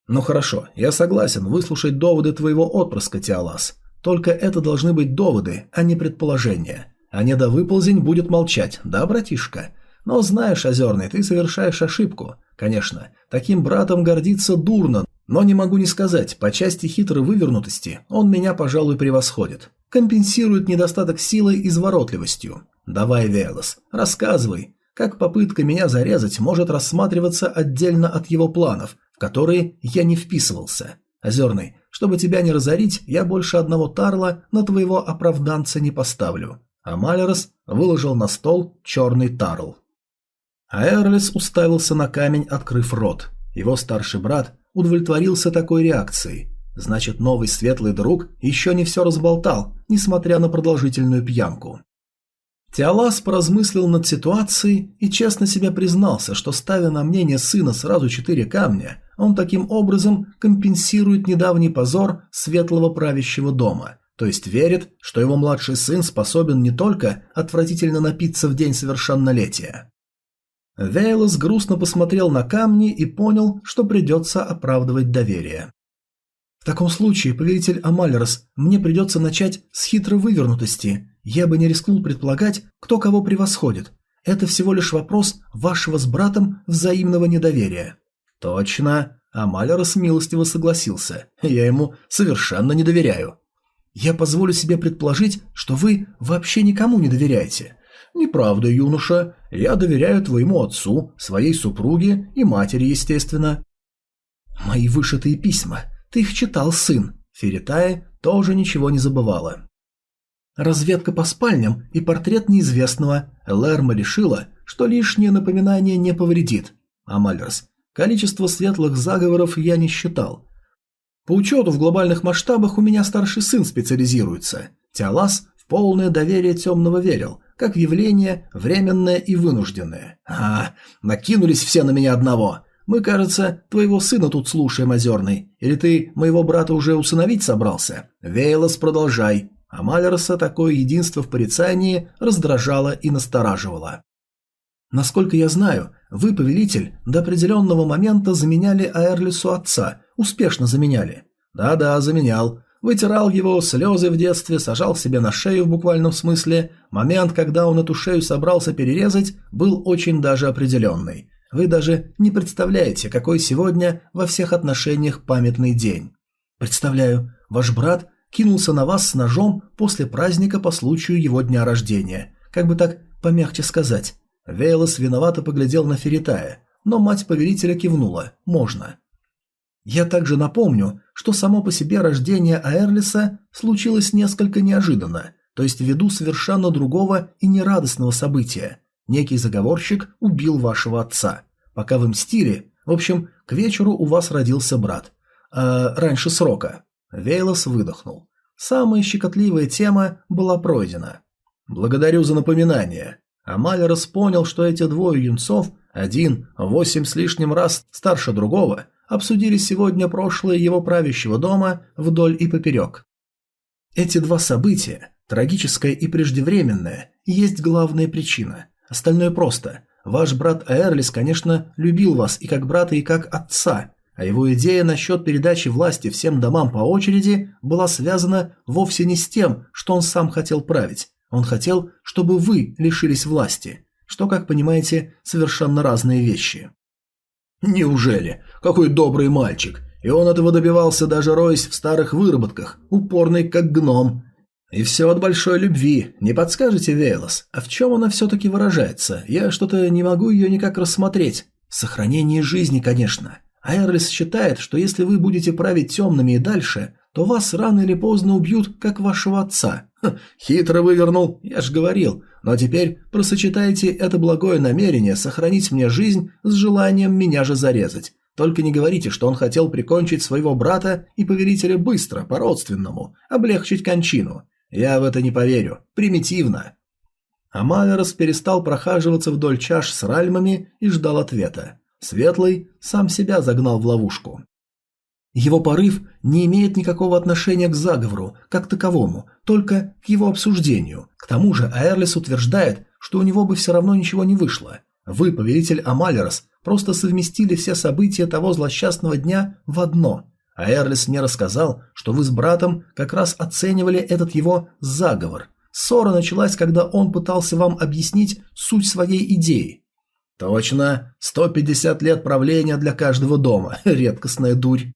«Ну хорошо, я согласен выслушать доводы твоего отпрыска, Тиалас. Только это должны быть доводы, а не предположения. А недовыползень будет молчать, да, братишка? Но знаешь, Озерный, ты совершаешь ошибку. Конечно, таким братом гордиться дурно, Но не могу не сказать, по части хитрой вывернутости он меня, пожалуй, превосходит. Компенсирует недостаток силой и изворотливостью. Давай, Велос, рассказывай, как попытка меня зарезать может рассматриваться отдельно от его планов, в которые я не вписывался. Озерный, чтобы тебя не разорить, я больше одного тарла на твоего оправданца не поставлю. А Малерос выложил на стол черный тарл. А Эрлис уставился на камень, открыв рот. Его старший брат удовлетворился такой реакцией. Значит, новый светлый друг еще не все разболтал, несмотря на продолжительную пьянку. Теолас поразмыслил над ситуацией и честно себе признался, что ставя на мнение сына сразу четыре камня, он таким образом компенсирует недавний позор светлого правящего дома, то есть верит, что его младший сын способен не только отвратительно напиться в день совершеннолетия. Вейлос грустно посмотрел на камни и понял, что придется оправдывать доверие. В таком случае, повелитель Амалерос, мне придется начать с хитрой вывернутости. Я бы не рискнул предполагать, кто кого превосходит. Это всего лишь вопрос вашего с братом взаимного недоверия. Точно. Амалерос милостиво согласился. Я ему совершенно не доверяю. Я позволю себе предположить, что вы вообще никому не доверяете. Неправда, юноша. Я доверяю твоему отцу, своей супруге и матери, естественно. Мои вышитые письма. Ты их читал, сын. Феритая тоже ничего не забывала. Разведка по спальням и портрет неизвестного. Лерма решила, что лишнее напоминание не повредит. Амальрос. Количество светлых заговоров я не считал. По учету в глобальных масштабах у меня старший сын специализируется. Тиалас в полное доверие темного верил, как явление временное и вынужденное. А, накинулись все на меня одного. Мы, кажется, твоего сына тут слушаем, Озерный. Или ты моего брата уже усыновить собрался? Вейлос, продолжай. А Малерса такое единство в порицании раздражало и настораживало. Насколько я знаю, вы, повелитель, до определенного момента заменяли Аэрлису отца, успешно заменяли. Да-да, заменял. Вытирал его слезы в детстве, сажал себе на шею в буквальном смысле. Момент, когда он эту шею собрался перерезать, был очень даже определенный. Вы даже не представляете, какой сегодня во всех отношениях памятный день. Представляю, ваш брат кинулся на вас с ножом после праздника по случаю его дня рождения. Как бы так помягче сказать. Вейлос виновато поглядел на Феритая, но мать повелителя кивнула. Можно. Я также напомню, что само по себе рождение Аэрлиса случилось несколько неожиданно, то есть ввиду совершенно другого и нерадостного события. Некий заговорщик убил вашего отца. Пока вы мстили, в общем, к вечеру у вас родился брат. Э, раньше срока. Вейлос выдохнул. Самая щекотливая тема была пройдена. Благодарю за напоминание. Амалерос понял, что эти двое юнцов, один восемь с лишним раз старше другого, обсудили сегодня прошлое его правящего дома вдоль и поперек. Эти два события, трагическое и преждевременное, есть главная причина. Остальное просто. Ваш брат Аэрлис, конечно, любил вас и как брата, и как отца, а его идея насчет передачи власти всем домам по очереди была связана вовсе не с тем, что он сам хотел править, он хотел, чтобы вы лишились власти, что, как понимаете, совершенно разные вещи. Неужели? Какой добрый мальчик. И он этого добивался даже роясь в старых выработках, упорный как гном. И все от большой любви. Не подскажете, Вейлос, а в чем она все-таки выражается? Я что-то не могу ее никак рассмотреть. Сохранение жизни, конечно. Айрлис считает, что если вы будете править темными и дальше, то вас рано или поздно убьют, как вашего отца. Ха, хитро вывернул, я ж говорил. Но теперь просочетайте это благое намерение сохранить мне жизнь с желанием меня же зарезать. Только не говорите, что он хотел прикончить своего брата и повелителя быстро, по-родственному, облегчить кончину. Я в это не поверю. Примитивно. Амаверос перестал прохаживаться вдоль чаш с ральмами и ждал ответа. Светлый сам себя загнал в ловушку. Его порыв не имеет никакого отношения к заговору, как таковому, только к его обсуждению. К тому же Аэрлис утверждает, что у него бы все равно ничего не вышло. Вы, повелитель Амалерос, просто совместили все события того злосчастного дня в одно. Аэрлис мне рассказал, что вы с братом как раз оценивали этот его заговор. Ссора началась, когда он пытался вам объяснить суть своей идеи. Точно, 150 лет правления для каждого дома, редкостная дурь.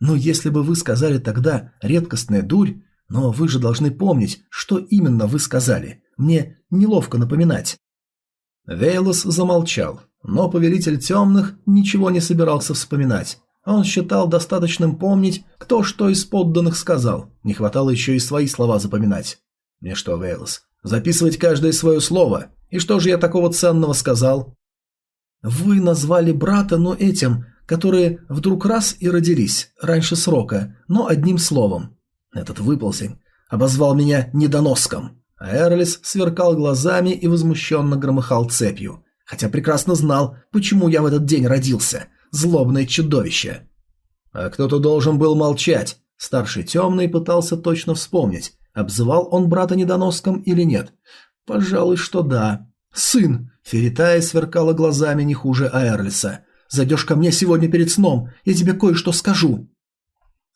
Но если бы вы сказали тогда «редкостная дурь», но вы же должны помнить, что именно вы сказали. Мне неловко напоминать. Вейлос замолчал, но повелитель темных ничего не собирался вспоминать. Он считал достаточным помнить, кто что из подданных сказал. Не хватало еще и свои слова запоминать. Мне что, Вейлос, записывать каждое свое слово? И что же я такого ценного сказал? Вы назвали брата, но этим, которые вдруг раз и родились, раньше срока, но одним словом. Этот выползень обозвал меня недоноском. А Эрлис сверкал глазами и возмущенно громыхал цепью. Хотя прекрасно знал, почему я в этот день родился. Злобное чудовище. А кто-то должен был молчать. Старший темный пытался точно вспомнить, обзывал он брата недоноском или нет. Пожалуй, что да. «Сын!» – Феритая сверкала глазами не хуже Аэрлиса. «Зайдешь ко мне сегодня перед сном, я тебе кое-что скажу».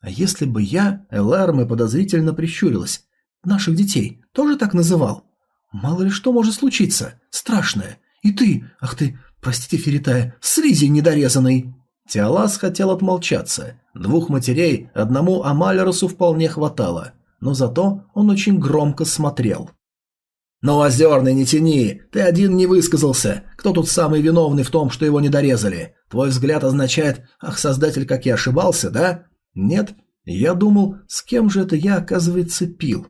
А если бы я, Элэрме подозрительно прищурилась, наших детей тоже так называл? Мало ли что может случиться, страшное. И ты, ах ты, простите, Феритая, слизи недорезанный. Теолас хотел отмолчаться. Двух матерей одному Амалеросу вполне хватало, но зато он очень громко смотрел. «Ну, озерный, не тяни! Ты один не высказался! Кто тут самый виновный в том, что его не дорезали? Твой взгляд означает «Ах, создатель, как я ошибался», да? Нет? Я думал, с кем же это я, оказывается, пил?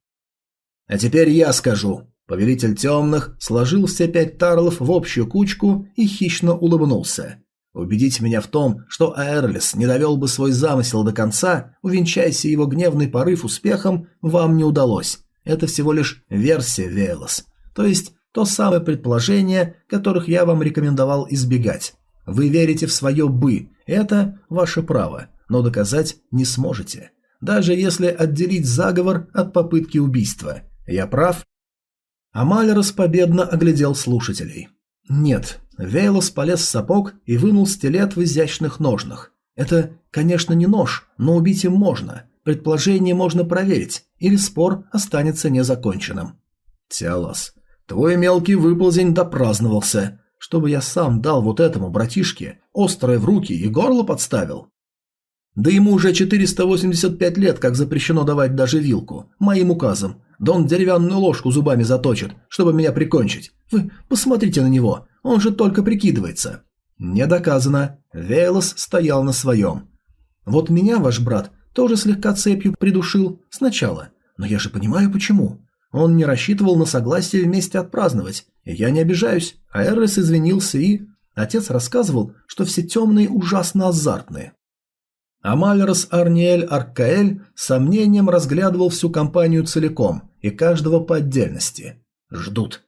А теперь я скажу. Повелитель темных сложил все пять тарлов в общую кучку и хищно улыбнулся. Убедить меня в том, что Аэрлис не довел бы свой замысел до конца, увенчайся его гневный порыв успехом, вам не удалось. Это всего лишь версия Велос. То есть то самое предположение, которых я вам рекомендовал избегать. Вы верите в свое «бы», это ваше право но доказать не сможете. Даже если отделить заговор от попытки убийства. Я прав? Амалерос победно оглядел слушателей. Нет, Вейлос полез в сапог и вынул стилет в изящных ножнах. Это, конечно, не нож, но убить им можно. Предположение можно проверить, или спор останется незаконченным. Тиалас, твой мелкий выползень допраздновался, чтобы я сам дал вот этому братишке острое в руки и горло подставил. Да ему уже 485 лет, как запрещено давать даже вилку. Моим указом. Да он деревянную ложку зубами заточит, чтобы меня прикончить. Вы посмотрите на него, он же только прикидывается. Не доказано. Вейлос стоял на своем. Вот меня ваш брат тоже слегка цепью придушил сначала. Но я же понимаю, почему. Он не рассчитывал на согласие вместе отпраздновать. И я не обижаюсь. А Эррес извинился и... Отец рассказывал, что все темные ужасно азартные. Амалерс Арниэль Аркаэль сомнением разглядывал всю компанию целиком и каждого по отдельности. Ждут.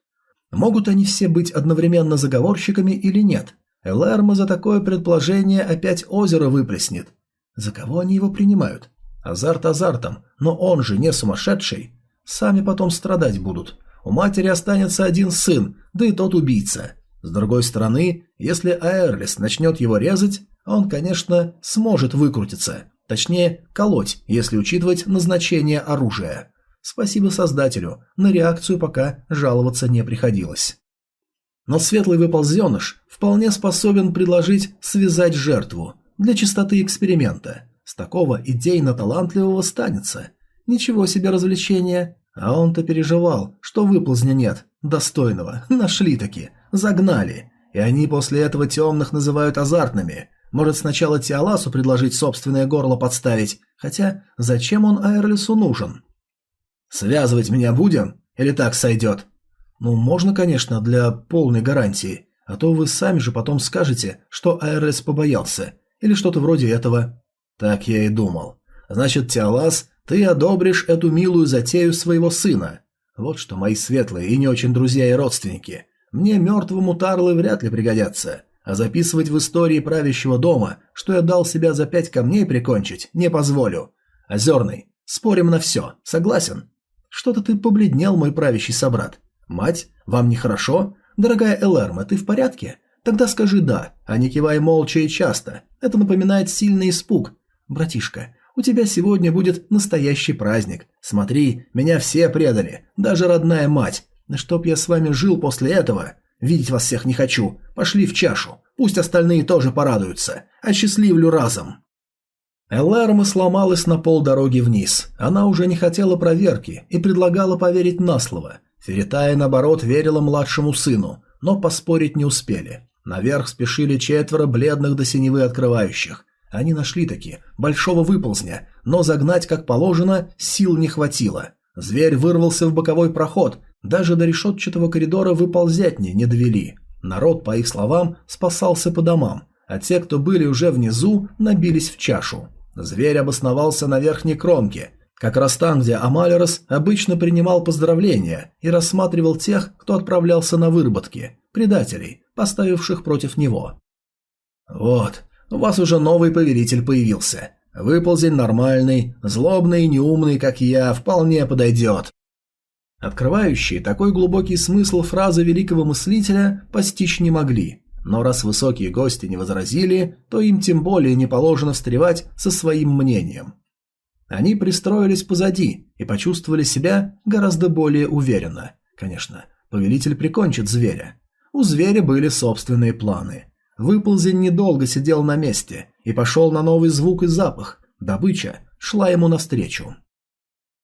Могут они все быть одновременно заговорщиками или нет? Элэрма за такое предположение опять озеро выплеснет. За кого они его принимают? Азарт азартом, но он же не сумасшедший. Сами потом страдать будут. У матери останется один сын, да и тот убийца. С другой стороны, если Аэрлис начнет его резать, он, конечно, сможет выкрутиться. Точнее, колоть, если учитывать назначение оружия. Спасибо создателю, на реакцию пока жаловаться не приходилось. Но светлый выползеныш вполне способен предложить связать жертву для чистоты эксперимента. С такого идейно-талантливого станется. Ничего себе развлечение. А он-то переживал, что выползня нет. Достойного. Нашли таки. Загнали. И они после этого темных называют азартными. Может, сначала Тиаласу предложить собственное горло подставить, хотя зачем он Айрлису нужен? «Связывать меня будем? Или так сойдет?» «Ну, можно, конечно, для полной гарантии, а то вы сами же потом скажете, что Айрлис побоялся, или что-то вроде этого». «Так я и думал. Значит, Тиалас, ты одобришь эту милую затею своего сына. Вот что, мои светлые и не очень друзья и родственники. Мне мертвому Тарлы вряд ли пригодятся». А записывать в истории правящего дома, что я дал себя за пять камней прикончить, не позволю. Озерный, спорим на все, согласен? Что-то ты побледнел, мой правящий собрат. Мать, вам нехорошо? Дорогая Элэрма, ты в порядке? Тогда скажи «да», а не кивай молча и часто. Это напоминает сильный испуг. Братишка, у тебя сегодня будет настоящий праздник. Смотри, меня все предали, даже родная мать. Чтоб я с вами жил после этого, Видеть вас всех не хочу. Пошли в чашу. Пусть остальные тоже порадуются. Осчастливлю разом. Элэрма сломалась на полдороги вниз. Она уже не хотела проверки и предлагала поверить на слово. Феритая, наоборот, верила младшему сыну, но поспорить не успели. Наверх спешили четверо бледных до синевы открывающих. Они нашли таки большого выползня, но загнать как положено сил не хватило. Зверь вырвался в боковой проход, даже до решетчатого коридора выползятни не довели. Народ, по их словам, спасался по домам, а те, кто были уже внизу, набились в чашу. Зверь обосновался на верхней кромке, как раз там, где Амалерос обычно принимал поздравления и рассматривал тех, кто отправлялся на выработки, предателей, поставивших против него. «Вот, у вас уже новый повелитель появился. Выползень нормальный, злобный неумный, как я, вполне подойдет». Открывающие такой глубокий смысл фразы великого мыслителя постичь не могли, но раз высокие гости не возразили, то им тем более не положено встревать со своим мнением. Они пристроились позади и почувствовали себя гораздо более уверенно. Конечно, повелитель прикончит зверя. У зверя были собственные планы. Выползень недолго сидел на месте и пошел на новый звук и запах. Добыча шла ему навстречу.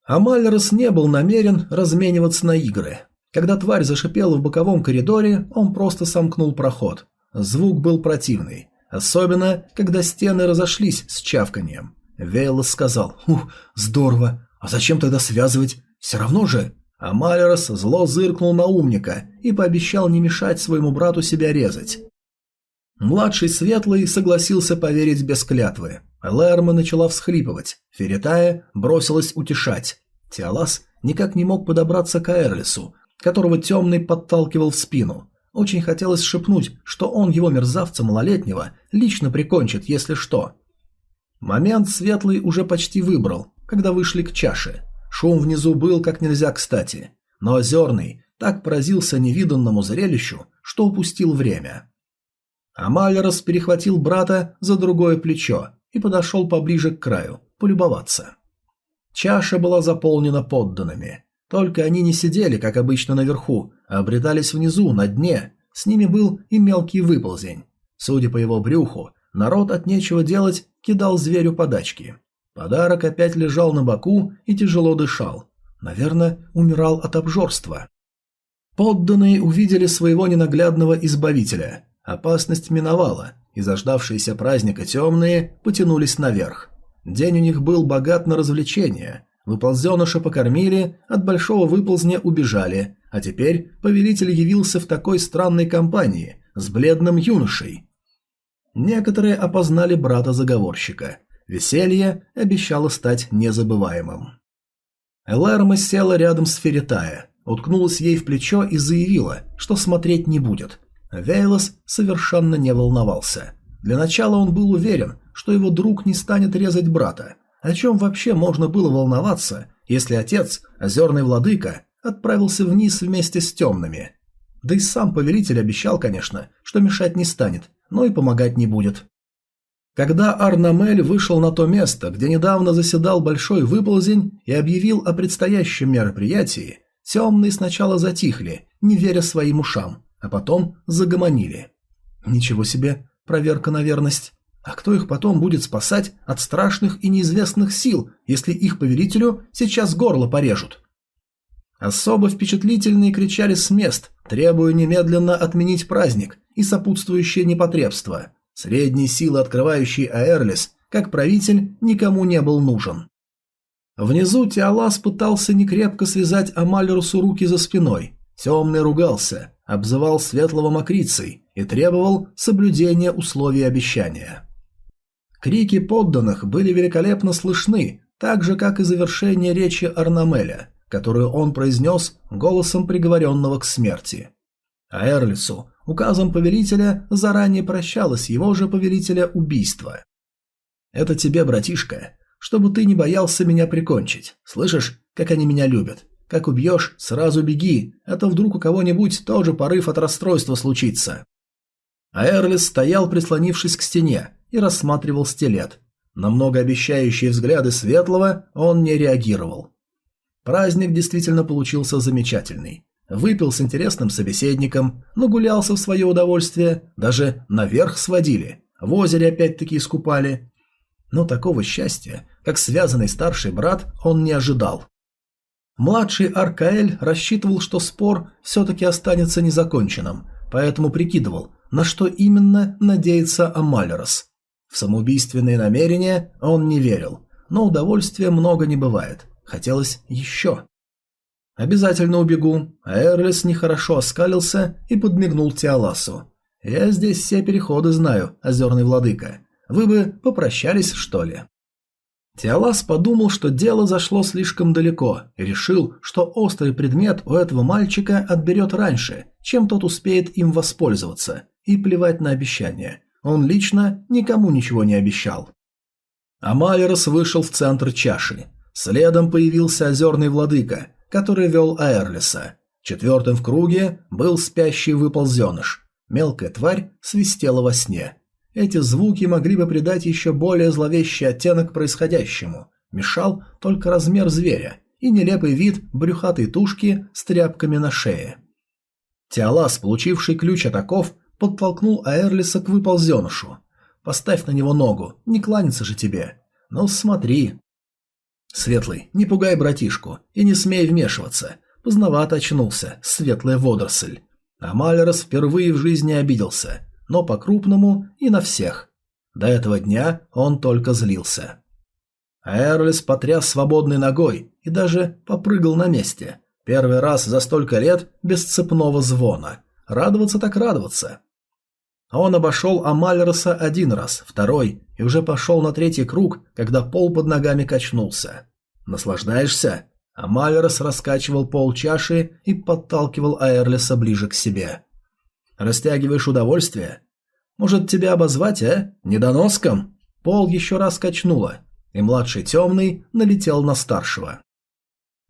Амальрос не был намерен размениваться на игры. Когда тварь зашипела в боковом коридоре, он просто сомкнул проход. Звук был противный, особенно когда стены разошлись с чавканием. Вейлос сказал «Ух, здорово, а зачем тогда связывать? Все равно же...» Амалерос зло зыркнул на умника и пообещал не мешать своему брату себя резать. Младший Светлый согласился поверить без клятвы. Лерма начала всхлипывать, Феритая бросилась утешать. Теолас никак не мог подобраться к Аэрлису, которого темный подталкивал в спину. Очень хотелось шепнуть, что он его мерзавца малолетнего лично прикончит, если что. Момент Светлый уже почти выбрал, когда вышли к чаше. Шум внизу был как нельзя кстати. Но Озерный так поразился невиданному зрелищу, что упустил время. Амалерос перехватил брата за другое плечо и подошел поближе к краю, полюбоваться. Чаша была заполнена подданными. Только они не сидели, как обычно, наверху, а обретались внизу, на дне. С ними был и мелкий выползень. Судя по его брюху, народ от нечего делать кидал зверю подачки. Подарок опять лежал на боку и тяжело дышал. Наверное, умирал от обжорства. Подданные увидели своего ненаглядного избавителя. Опасность миновала, и заждавшиеся праздника темные потянулись наверх. День у них был богат на развлечения. Выползеныша покормили, от большого выползня убежали, а теперь повелитель явился в такой странной компании, с бледным юношей. Некоторые опознали брата-заговорщика. Веселье обещало стать незабываемым. Элэрма села рядом с Феритая, уткнулась ей в плечо и заявила, что смотреть не будет. Вейлос совершенно не волновался. Для начала он был уверен, что его друг не станет резать брата, о чем вообще можно было волноваться, если отец, озерный владыка, отправился вниз вместе с темными? Да и сам повелитель обещал, конечно, что мешать не станет, но и помогать не будет. Когда Арнамель вышел на то место, где недавно заседал большой выползень и объявил о предстоящем мероприятии, темные сначала затихли, не веря своим ушам, а потом загомонили. Ничего себе, проверка на верность. А кто их потом будет спасать от страшных и неизвестных сил, если их повелителю сейчас горло порежут? Особо впечатлительные кричали с мест, требуя немедленно отменить праздник и сопутствующее непотребство. Средней силы открывающий Аэрлис, как правитель, никому не был нужен. Внизу Теолас пытался некрепко связать Амалерусу руки за спиной. Темный ругался, обзывал Светлого мокрицей и требовал соблюдения условий обещания. Крики подданных были великолепно слышны, так же, как и завершение речи Арнамеля, которую он произнес голосом приговоренного к смерти. А Эрлису указом повелителя заранее прощалось его же повелителя убийства. «Это тебе, братишка, чтобы ты не боялся меня прикончить. Слышишь, как они меня любят? Как убьешь, сразу беги, а то вдруг у кого-нибудь тоже порыв от расстройства случится». А Эрлис стоял, прислонившись к стене, и рассматривал стилет. На многообещающие взгляды Светлого он не реагировал. Праздник действительно получился замечательный. Выпил с интересным собеседником, нагулялся в свое удовольствие, даже наверх сводили, в озере опять-таки искупали. Но такого счастья, как связанный старший брат, он не ожидал. Младший Аркаэль рассчитывал, что спор все-таки останется незаконченным, поэтому прикидывал, на что именно надеется Амалерос. В самоубийственные намерения он не верил, но удовольствия много не бывает. Хотелось еще. «Обязательно убегу», Эрлис нехорошо оскалился и подмигнул Тиаласу. «Я здесь все переходы знаю, озерный владыка. Вы бы попрощались, что ли?» Тиалас подумал, что дело зашло слишком далеко, и решил, что острый предмет у этого мальчика отберет раньше, чем тот успеет им воспользоваться, и плевать на обещания. Он лично никому ничего не обещал. Амалерос вышел в центр чаши. Следом появился озерный владыка, который вел Аэрлиса. Четвертым в круге был спящий выползеныш. Мелкая тварь свистела во сне. Эти звуки могли бы придать еще более зловещий оттенок происходящему. Мешал только размер зверя и нелепый вид брюхатой тушки с тряпками на шее. Тиалас, получивший ключ от подтолкнул Аэрлиса к выползенышу. «Поставь на него ногу, не кланяться же тебе. Ну смотри». «Светлый, не пугай братишку и не смей вмешиваться. Поздновато очнулся, светлая водоросль». А Малерос впервые в жизни обиделся но по-крупному и на всех. До этого дня он только злился. Эрлис потряс свободной ногой и даже попрыгал на месте. Первый раз за столько лет без цепного звона. Радоваться так радоваться. Он обошел Амалероса один раз, второй, и уже пошел на третий круг, когда пол под ногами качнулся. «Наслаждаешься?» Амалерос раскачивал пол чаши и подталкивал Аэрлиса ближе к себе. Растягиваешь удовольствие? Может, тебя обозвать, а? Недоноском?» Пол еще раз качнуло, и младший темный налетел на старшего.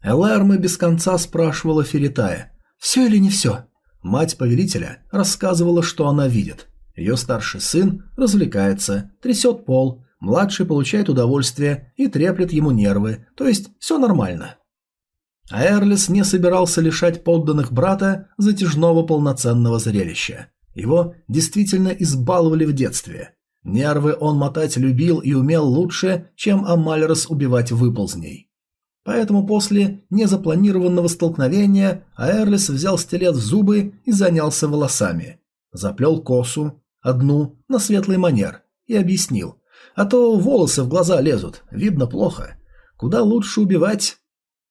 Элэрма без конца спрашивала Феритая, «Все или не все?» Мать повелителя рассказывала, что она видит. Ее старший сын развлекается, трясет пол, младший получает удовольствие и треплет ему нервы, то есть все нормально. А Эрлис не собирался лишать подданных брата затяжного полноценного зрелища. Его действительно избаловали в детстве. Нервы он мотать любил и умел лучше, чем Амалерос убивать выползней. Поэтому после незапланированного столкновения Аэрлис взял стилет в зубы и занялся волосами. Заплел косу, одну, на светлый манер, и объяснил. А то волосы в глаза лезут, видно плохо. Куда лучше убивать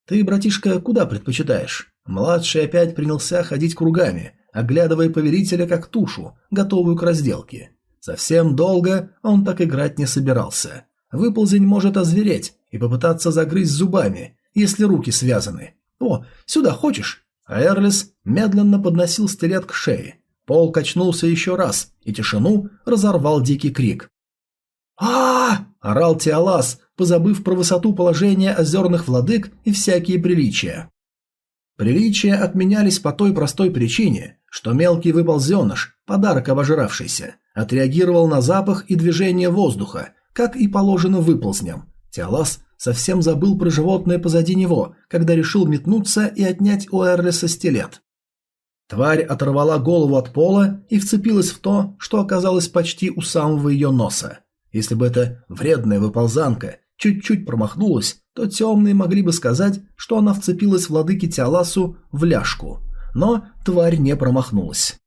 «Ты, братишка, куда предпочитаешь?» Младший опять принялся ходить кругами, оглядывая повелителя как тушу, готовую к разделке. Совсем долго он так играть не собирался. Выползень может озвереть и попытаться загрызть зубами, если руки связаны. «О, сюда хочешь?» А Эрлис медленно подносил стилет к шее. Пол качнулся еще раз, и тишину разорвал дикий крик. а, орал Тиалас, позабыв про высоту положения озерных владык и всякие приличия. Приличия отменялись по той простой причине, что мелкий выползеныш, подарок обожравшийся, отреагировал на запах и движение воздуха, как и положено выползням. Тиалас совсем забыл про животное позади него, когда решил метнуться и отнять у Эрлиса стилет. Тварь оторвала голову от пола и вцепилась в то, что оказалось почти у самого ее носа. Если бы эта вредная выползанка чуть-чуть промахнулась, то темные могли бы сказать, что она вцепилась владыке Тиаласу в ляжку. Но тварь не промахнулась.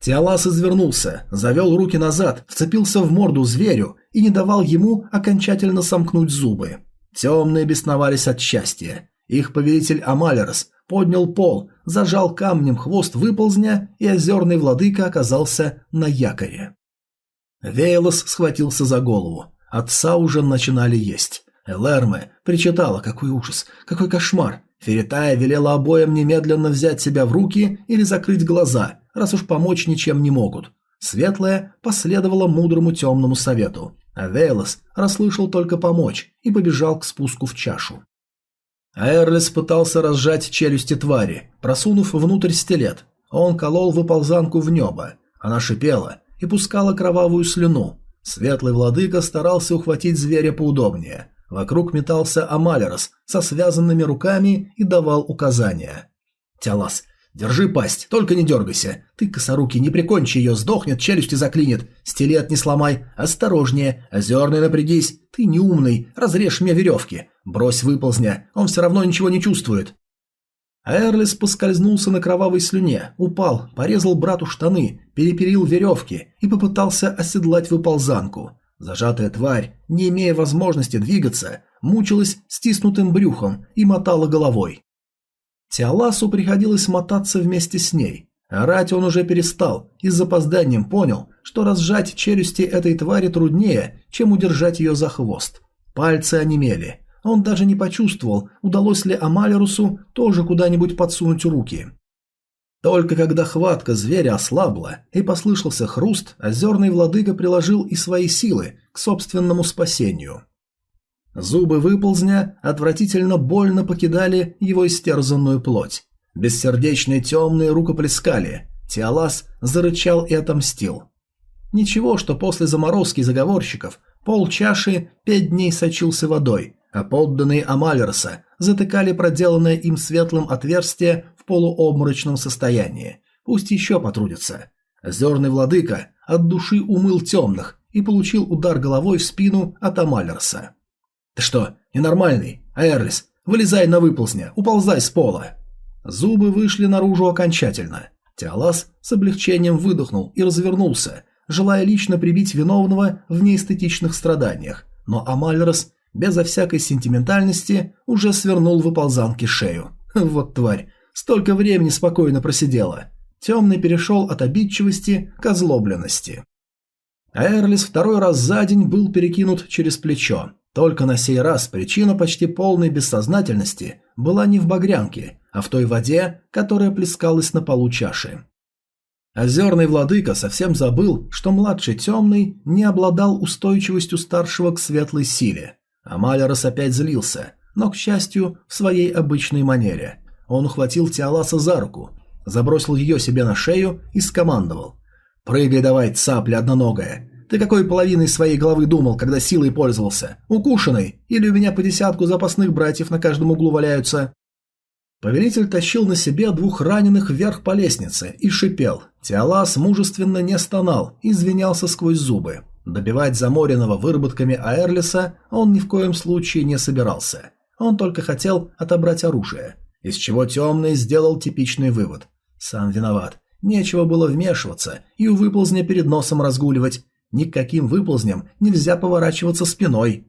Тиалас извернулся, завел руки назад, вцепился в морду зверю и не давал ему окончательно сомкнуть зубы. Темные бесновались от счастья. Их повелитель Амалерос поднял пол, зажал камнем хвост выползня, и озерный владыка оказался на якоре. Вейлос схватился за голову. Отца уже начинали есть. Элэрме причитала, какой ужас, какой кошмар. Феритая велела обоим немедленно взять себя в руки или закрыть глаза, раз уж помочь ничем не могут. Светлая последовала мудрому темному совету, а Вейлос расслышал только помочь и побежал к спуску в чашу. Аэрлис пытался разжать челюсти твари, просунув внутрь стилет. Он колол выползанку в небо. Она шипела и пускала кровавую слюну, Светлый владыка старался ухватить зверя поудобнее. Вокруг метался Амалерос со связанными руками и давал указания. «Тялас, Держи пасть, только не дергайся. Ты, косорукий, не прикончи ее, сдохнет, челюсти заклинит. Стилет не сломай. Осторожнее. Озерный напрягись. Ты неумный, разрежь мне веревки. Брось выползня, он все равно ничего не чувствует. Эрлис поскользнулся на кровавой слюне, упал, порезал брату штаны, перепилил веревки и попытался оседлать выползанку. Зажатая тварь, не имея возможности двигаться, мучилась стиснутым брюхом и мотала головой. Тиаласу приходилось мотаться вместе с ней. Орать он уже перестал и с запозданием понял, что разжать челюсти этой твари труднее, чем удержать ее за хвост. Пальцы онемели. Он даже не почувствовал, удалось ли Амалерусу тоже куда-нибудь подсунуть руки. Только когда хватка зверя ослабла и послышался хруст, озерный владыка приложил и свои силы к собственному спасению. Зубы выползня отвратительно больно покидали его истерзанную плоть. Бессердечные темные рукоплескали. Тиалас зарычал и отомстил. Ничего, что после заморозки заговорщиков пол чаши пять дней сочился водой, а подданные Амалерса затыкали проделанное им светлым отверстие в полуобморочном состоянии. Пусть еще потрудятся. Озерный владыка от души умыл темных и получил удар головой в спину от Амалерса. «Ты что, ненормальный? Аэрлис, вылезай на выползня, уползай с пола!» Зубы вышли наружу окончательно. Теолас с облегчением выдохнул и развернулся, желая лично прибить виновного в неэстетичных страданиях, но Амальрос безо всякой сентиментальности уже свернул выползанке шею. Вот тварь, столько времени спокойно просидела. Темный перешел от обидчивости к озлобленности. Аэрлис второй раз за день был перекинут через плечо, только на сей раз причина почти полной бессознательности была не в багрянке, а в той воде, которая плескалась на полу чаши. Озерный владыка совсем забыл, что младший темный не обладал устойчивостью старшего к светлой силе. А Малярос опять злился, но, к счастью, в своей обычной манере. Он ухватил Тиаласа за руку, забросил ее себе на шею и скомандовал. «Прыгай давай, цапля одноногая, ты какой половиной своей головы думал, когда силой пользовался? Укушенный? Или у меня по десятку запасных братьев на каждом углу валяются?» Повелитель тащил на себе двух раненых вверх по лестнице и шипел. Тиалас мужественно не стонал извинялся сквозь зубы. Добивать заморенного выработками Аэрлиса он ни в коем случае не собирался. Он только хотел отобрать оружие. Из чего Темный сделал типичный вывод. Сам виноват. Нечего было вмешиваться и у выползня перед носом разгуливать. Никаким выползням нельзя поворачиваться спиной.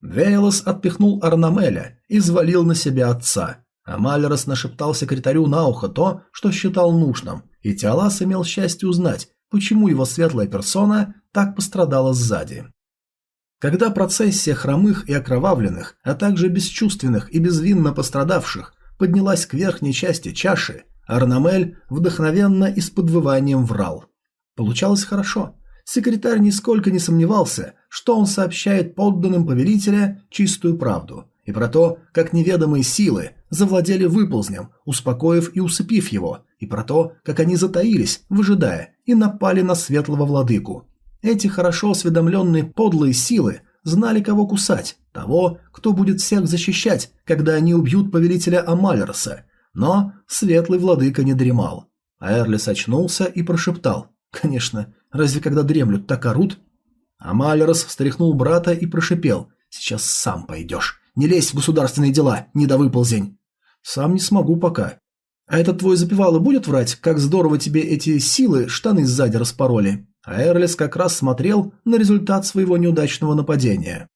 Вейлос отпихнул Арнамеля и взвалил на себя отца. А нашептал секретарю на ухо то, что считал нужным, и Теолас имел счастье узнать, почему его светлая персона так пострадала сзади. Когда процессия хромых и окровавленных, а также бесчувственных и безвинно пострадавших поднялась к верхней части чаши, Арнамель вдохновенно и с подвыванием врал. Получалось хорошо. Секретарь нисколько не сомневался, что он сообщает подданным повелителя чистую правду и про то, как неведомые силы завладели выползнем, успокоив и усыпив его, и про то, как они затаились, выжидая, и напали на светлого владыку. Эти хорошо осведомленные подлые силы знали, кого кусать, того, кто будет всех защищать, когда они убьют повелителя Амалерса. Но светлый владыка не дремал. Аэрлис очнулся и прошептал. «Конечно, Разве когда дремлют, так орут? Амалерос встряхнул брата и прошипел. «Сейчас сам пойдешь. Не лезь в государственные дела, недовыползень». «Сам не смогу пока». «А этот твой запевало будет врать, как здорово тебе эти силы штаны сзади распороли?» А Эрлис как раз смотрел на результат своего неудачного нападения.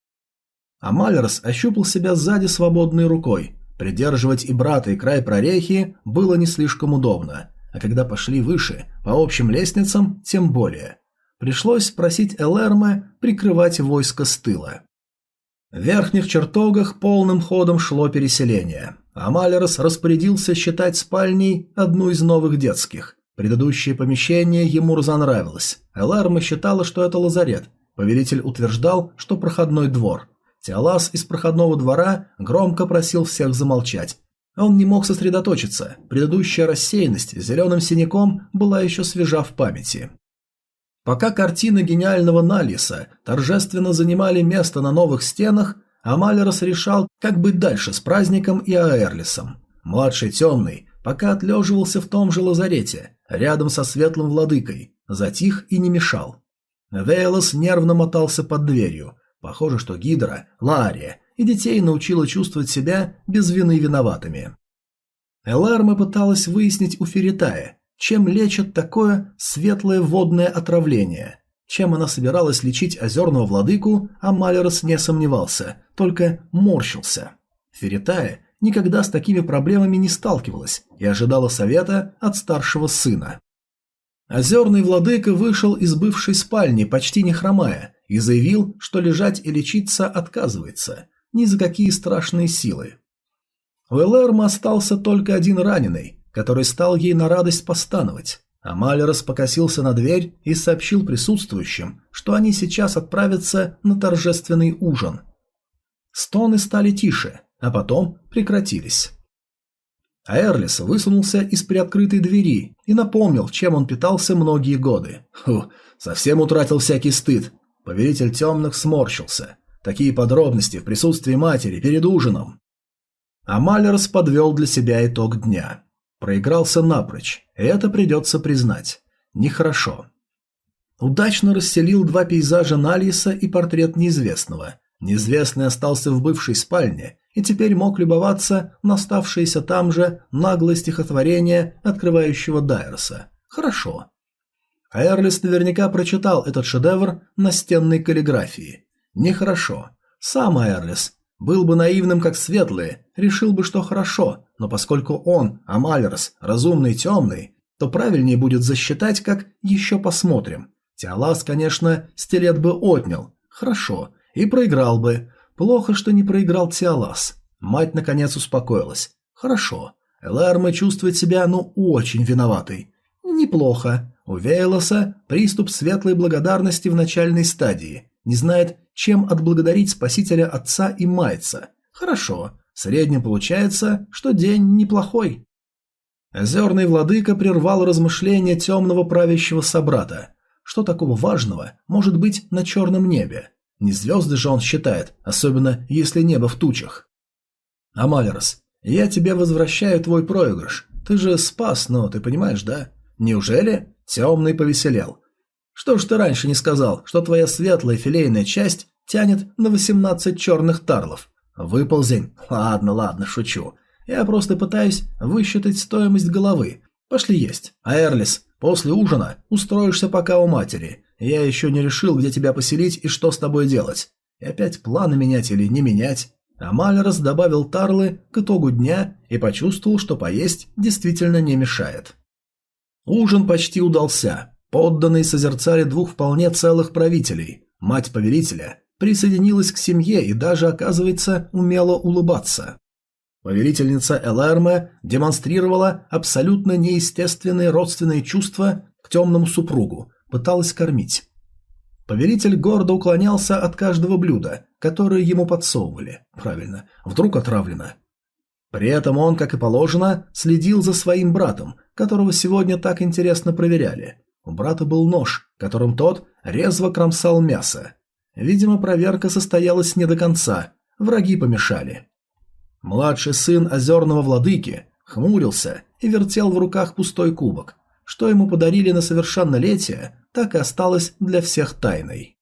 Амалерс ощупал себя сзади свободной рукой. Придерживать и брата, и край прорехи было не слишком удобно а когда пошли выше, по общим лестницам, тем более. Пришлось просить Элэрме прикрывать войско с тыла. В верхних чертогах полным ходом шло переселение. Амалерос распорядился считать спальней одну из новых детских. Предыдущее помещение ему разонравилось. Элэрме считала, что это лазарет. Повелитель утверждал, что проходной двор. Теолас из проходного двора громко просил всех замолчать, он не мог сосредоточиться, предыдущая рассеянность зеленым синяком была еще свежа в памяти. Пока картины гениального Налиса торжественно занимали место на новых стенах, Амалерос решал, как быть дальше с праздником и Аэрлисом. Младший темный пока отлеживался в том же лазарете, рядом со светлым владыкой, затих и не мешал. Вейлос нервно мотался под дверью. Похоже, что Гидра, Лария и детей научила чувствовать себя без вины виноватыми. Эларма пыталась выяснить у Феритая, чем лечат такое светлое водное отравление. Чем она собиралась лечить озерного владыку, а Малерос не сомневался, только морщился. Феритая никогда с такими проблемами не сталкивалась и ожидала совета от старшего сына. Озерный владыка вышел из бывшей спальни, почти не хромая, и заявил, что лежать и лечиться отказывается, ни за какие страшные силы. У Элэрма остался только один раненый, который стал ей на радость постановать. А Малерос покосился на дверь и сообщил присутствующим, что они сейчас отправятся на торжественный ужин. Стоны стали тише, а потом прекратились. А Эрлис высунулся из приоткрытой двери и напомнил, чем он питался многие годы. Фу, совсем утратил всякий стыд. Повелитель темных сморщился. Такие подробности в присутствии матери перед ужином. А Малерс подвел для себя итог дня. Проигрался напрочь, и это придется признать. Нехорошо. Удачно расселил два пейзажа Нальеса и портрет неизвестного. Неизвестный остался в бывшей спальне и теперь мог любоваться на оставшееся там же наглое стихотворение открывающего Дайерса. Хорошо. Эрлис наверняка прочитал этот шедевр на стенной каллиграфии. Нехорошо. Сам Эрлис был бы наивным, как светлые, решил бы, что хорошо, но поскольку он, Амалерс, разумный темный, то правильнее будет засчитать, как «еще посмотрим». Теолас, конечно, стилет бы отнял. Хорошо. И проиграл бы. Плохо, что не проиграл Теолас. Мать, наконец, успокоилась. Хорошо. Элэрме чувствует себя, ну, очень виноватой. Неплохо. У Вейлоса приступ светлой благодарности в начальной стадии. Не знает, чем отблагодарить спасителя отца и майца. Хорошо, в среднем получается, что день неплохой. Озерный владыка прервал размышления темного правящего собрата. Что такого важного может быть на черном небе? Не звезды же он считает, особенно если небо в тучах. Амалерос, я тебе возвращаю твой проигрыш. Ты же спас, но ты понимаешь, да? Неужели? Темный повеселел. Что ж ты раньше не сказал, что твоя светлая филейная часть тянет на 18 черных тарлов? Выползень. Ладно, ладно, шучу. Я просто пытаюсь высчитать стоимость головы. Пошли есть. А Эрлис, после ужина устроишься пока у матери. Я еще не решил, где тебя поселить и что с тобой делать. И опять планы менять или не менять. А Малерос добавил тарлы к итогу дня и почувствовал, что поесть действительно не мешает. Ужин почти удался. Подданные созерцали двух вполне целых правителей. Мать повелителя присоединилась к семье и даже, оказывается, умела улыбаться. Повелительница Элэрме демонстрировала абсолютно неестественные родственные чувства к темному супругу, пыталась кормить. Повелитель гордо уклонялся от каждого блюда, которое ему подсовывали. Правильно, вдруг отравлено. При этом он, как и положено, следил за своим братом, которого сегодня так интересно проверяли. У брата был нож, которым тот резво кромсал мясо. Видимо, проверка состоялась не до конца, враги помешали. Младший сын озерного владыки хмурился и вертел в руках пустой кубок. Что ему подарили на совершеннолетие, так и осталось для всех тайной.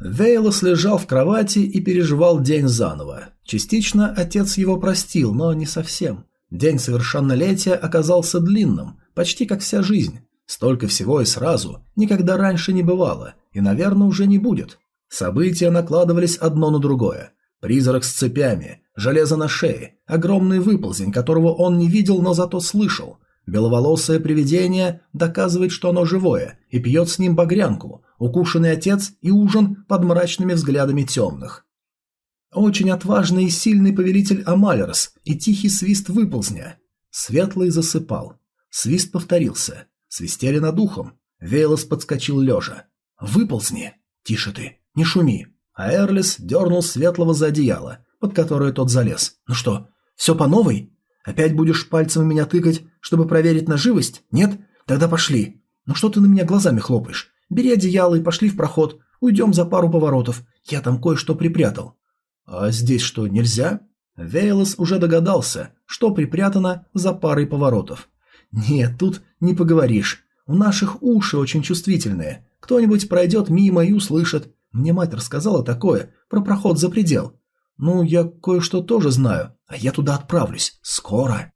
Вейлос лежал в кровати и переживал день заново. Частично отец его простил, но не совсем. День совершеннолетия оказался длинным, почти как вся жизнь. Столько всего и сразу никогда раньше не бывало, и, наверное, уже не будет. События накладывались одно на другое. Призрак с цепями, железо на шее, огромный выползень, которого он не видел, но зато слышал. Беловолосое привидение доказывает, что оно живое, и пьет с ним багрянку, укушенный отец и ужин под мрачными взглядами темных. Очень отважный и сильный повелитель Амалерс и тихий свист выползня. Светлый засыпал. Свист повторился. Свистели над ухом. Вейлос подскочил лежа. «Выползни!» «Тише ты, не шуми!» А Эрлис дернул Светлого за одеяло, под которое тот залез. «Ну что, все по новой? Опять будешь пальцем в меня тыкать, чтобы проверить на живость? Нет? Тогда пошли. Ну что ты на меня глазами хлопаешь? Бери одеяло и пошли в проход. Уйдем за пару поворотов. Я там кое-что припрятал». «А здесь что, нельзя?» Вейлос уже догадался, что припрятано за парой поворотов. «Нет, тут не поговоришь. У наших уши очень чувствительные. Кто-нибудь пройдет мимо и услышит. Мне мать рассказала такое, про проход за предел. Ну, я кое-что тоже знаю, а я туда отправлюсь. Скоро».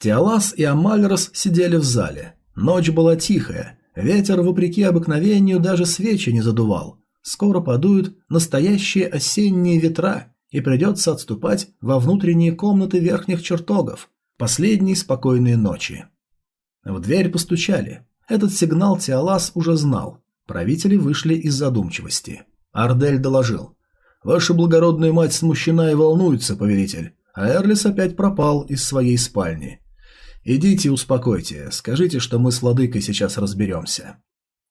Теолас и Амальрос сидели в зале. Ночь была тихая. Ветер, вопреки обыкновению, даже свечи не задувал. Скоро подуют настоящие осенние ветра, и придется отступать во внутренние комнаты верхних чертогов. Последние спокойные ночи. В дверь постучали. Этот сигнал Теолас уже знал. Правители вышли из задумчивости. Ардель доложил. «Ваша благородная мать смущена и волнуется, повелитель, а Эрлис опять пропал из своей спальни. Идите успокойте, скажите, что мы с владыкой сейчас разберемся».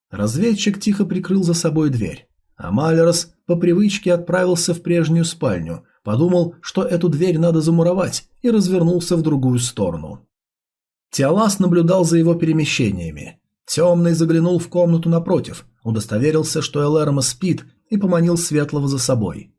Разведчик тихо прикрыл за собой дверь. А Малерос по привычке отправился в прежнюю спальню, Подумал, что эту дверь надо замуровать, и развернулся в другую сторону. Теолас наблюдал за его перемещениями. Темный заглянул в комнату напротив, удостоверился, что Элэрма спит, и поманил Светлого за собой.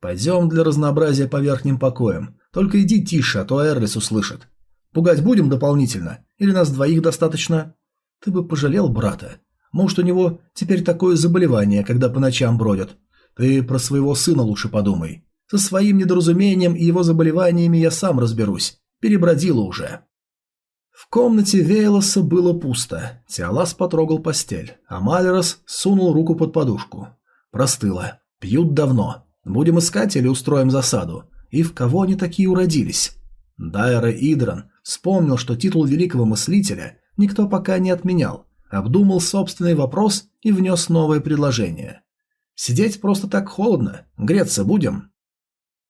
«Пойдем для разнообразия по верхним покоям. Только иди тише, а то Эрлис услышит. Пугать будем дополнительно? Или нас двоих достаточно?» «Ты бы пожалел брата. Может, у него теперь такое заболевание, когда по ночам бродят. Ты про своего сына лучше подумай. Со своим недоразумением и его заболеваниями я сам разберусь. Перебродила уже. В комнате Вейлоса было пусто. Тиалас потрогал постель, а Малерос сунул руку под подушку. Простыло. Пьют давно. Будем искать или устроим засаду? И в кого они такие уродились? Дайра Идран вспомнил, что титул великого мыслителя никто пока не отменял, обдумал собственный вопрос и внес новое предложение. Сидеть просто так холодно, греться будем?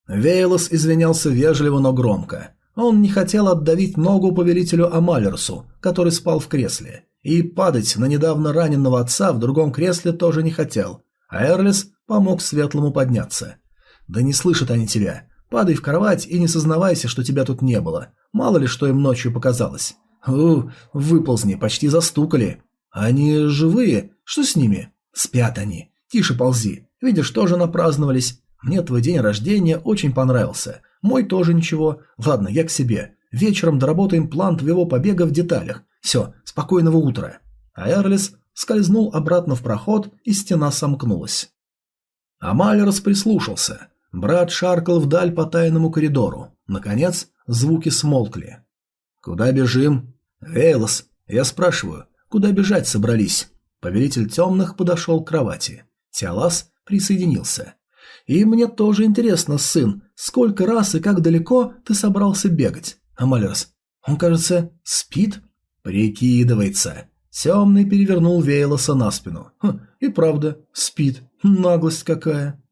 Вейлос извинялся вежливо, но громко. Он не хотел отдавить ногу повелителю Амалерсу, который спал в кресле, и падать на недавно раненного отца в другом кресле тоже не хотел, а Эрлис помог Светлому подняться. «Да не слышат они тебя. Падай в кровать и не сознавайся, что тебя тут не было. Мало ли, что им ночью показалось. У, выползни, почти застукали. Они живые? Что с ними? Спят они. Тише ползи. Видишь, тоже напраздновались. Мне твой день рождения очень понравился. Мой тоже ничего. Ладно, я к себе. Вечером доработаем план твоего побега в деталях. Все, спокойного утра. А Эрлис скользнул обратно в проход, и стена сомкнулась. Амалерс прислушался. Брат шаркал вдаль по тайному коридору. Наконец, звуки смолкли. «Куда бежим?» «Вейлос, я спрашиваю, куда бежать собрались?» Повелитель темных подошел к кровати. Тиалас присоединился. И мне тоже интересно, сын, сколько раз и как далеко ты собрался бегать? Амалерс, он, кажется, спит? Прикидывается. Темный перевернул Вейлоса на спину. Хм, и правда, спит. Наглость какая.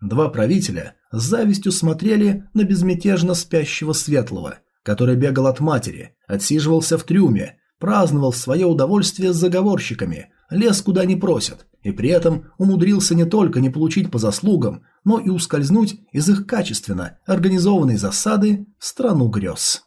Два правителя с завистью смотрели на безмятежно спящего Светлого, который бегал от матери, отсиживался в трюме, праздновал свое удовольствие с заговорщиками, лез куда не просят, и при этом умудрился не только не получить по заслугам, но и ускользнуть из их качественно организованной засады в страну грез.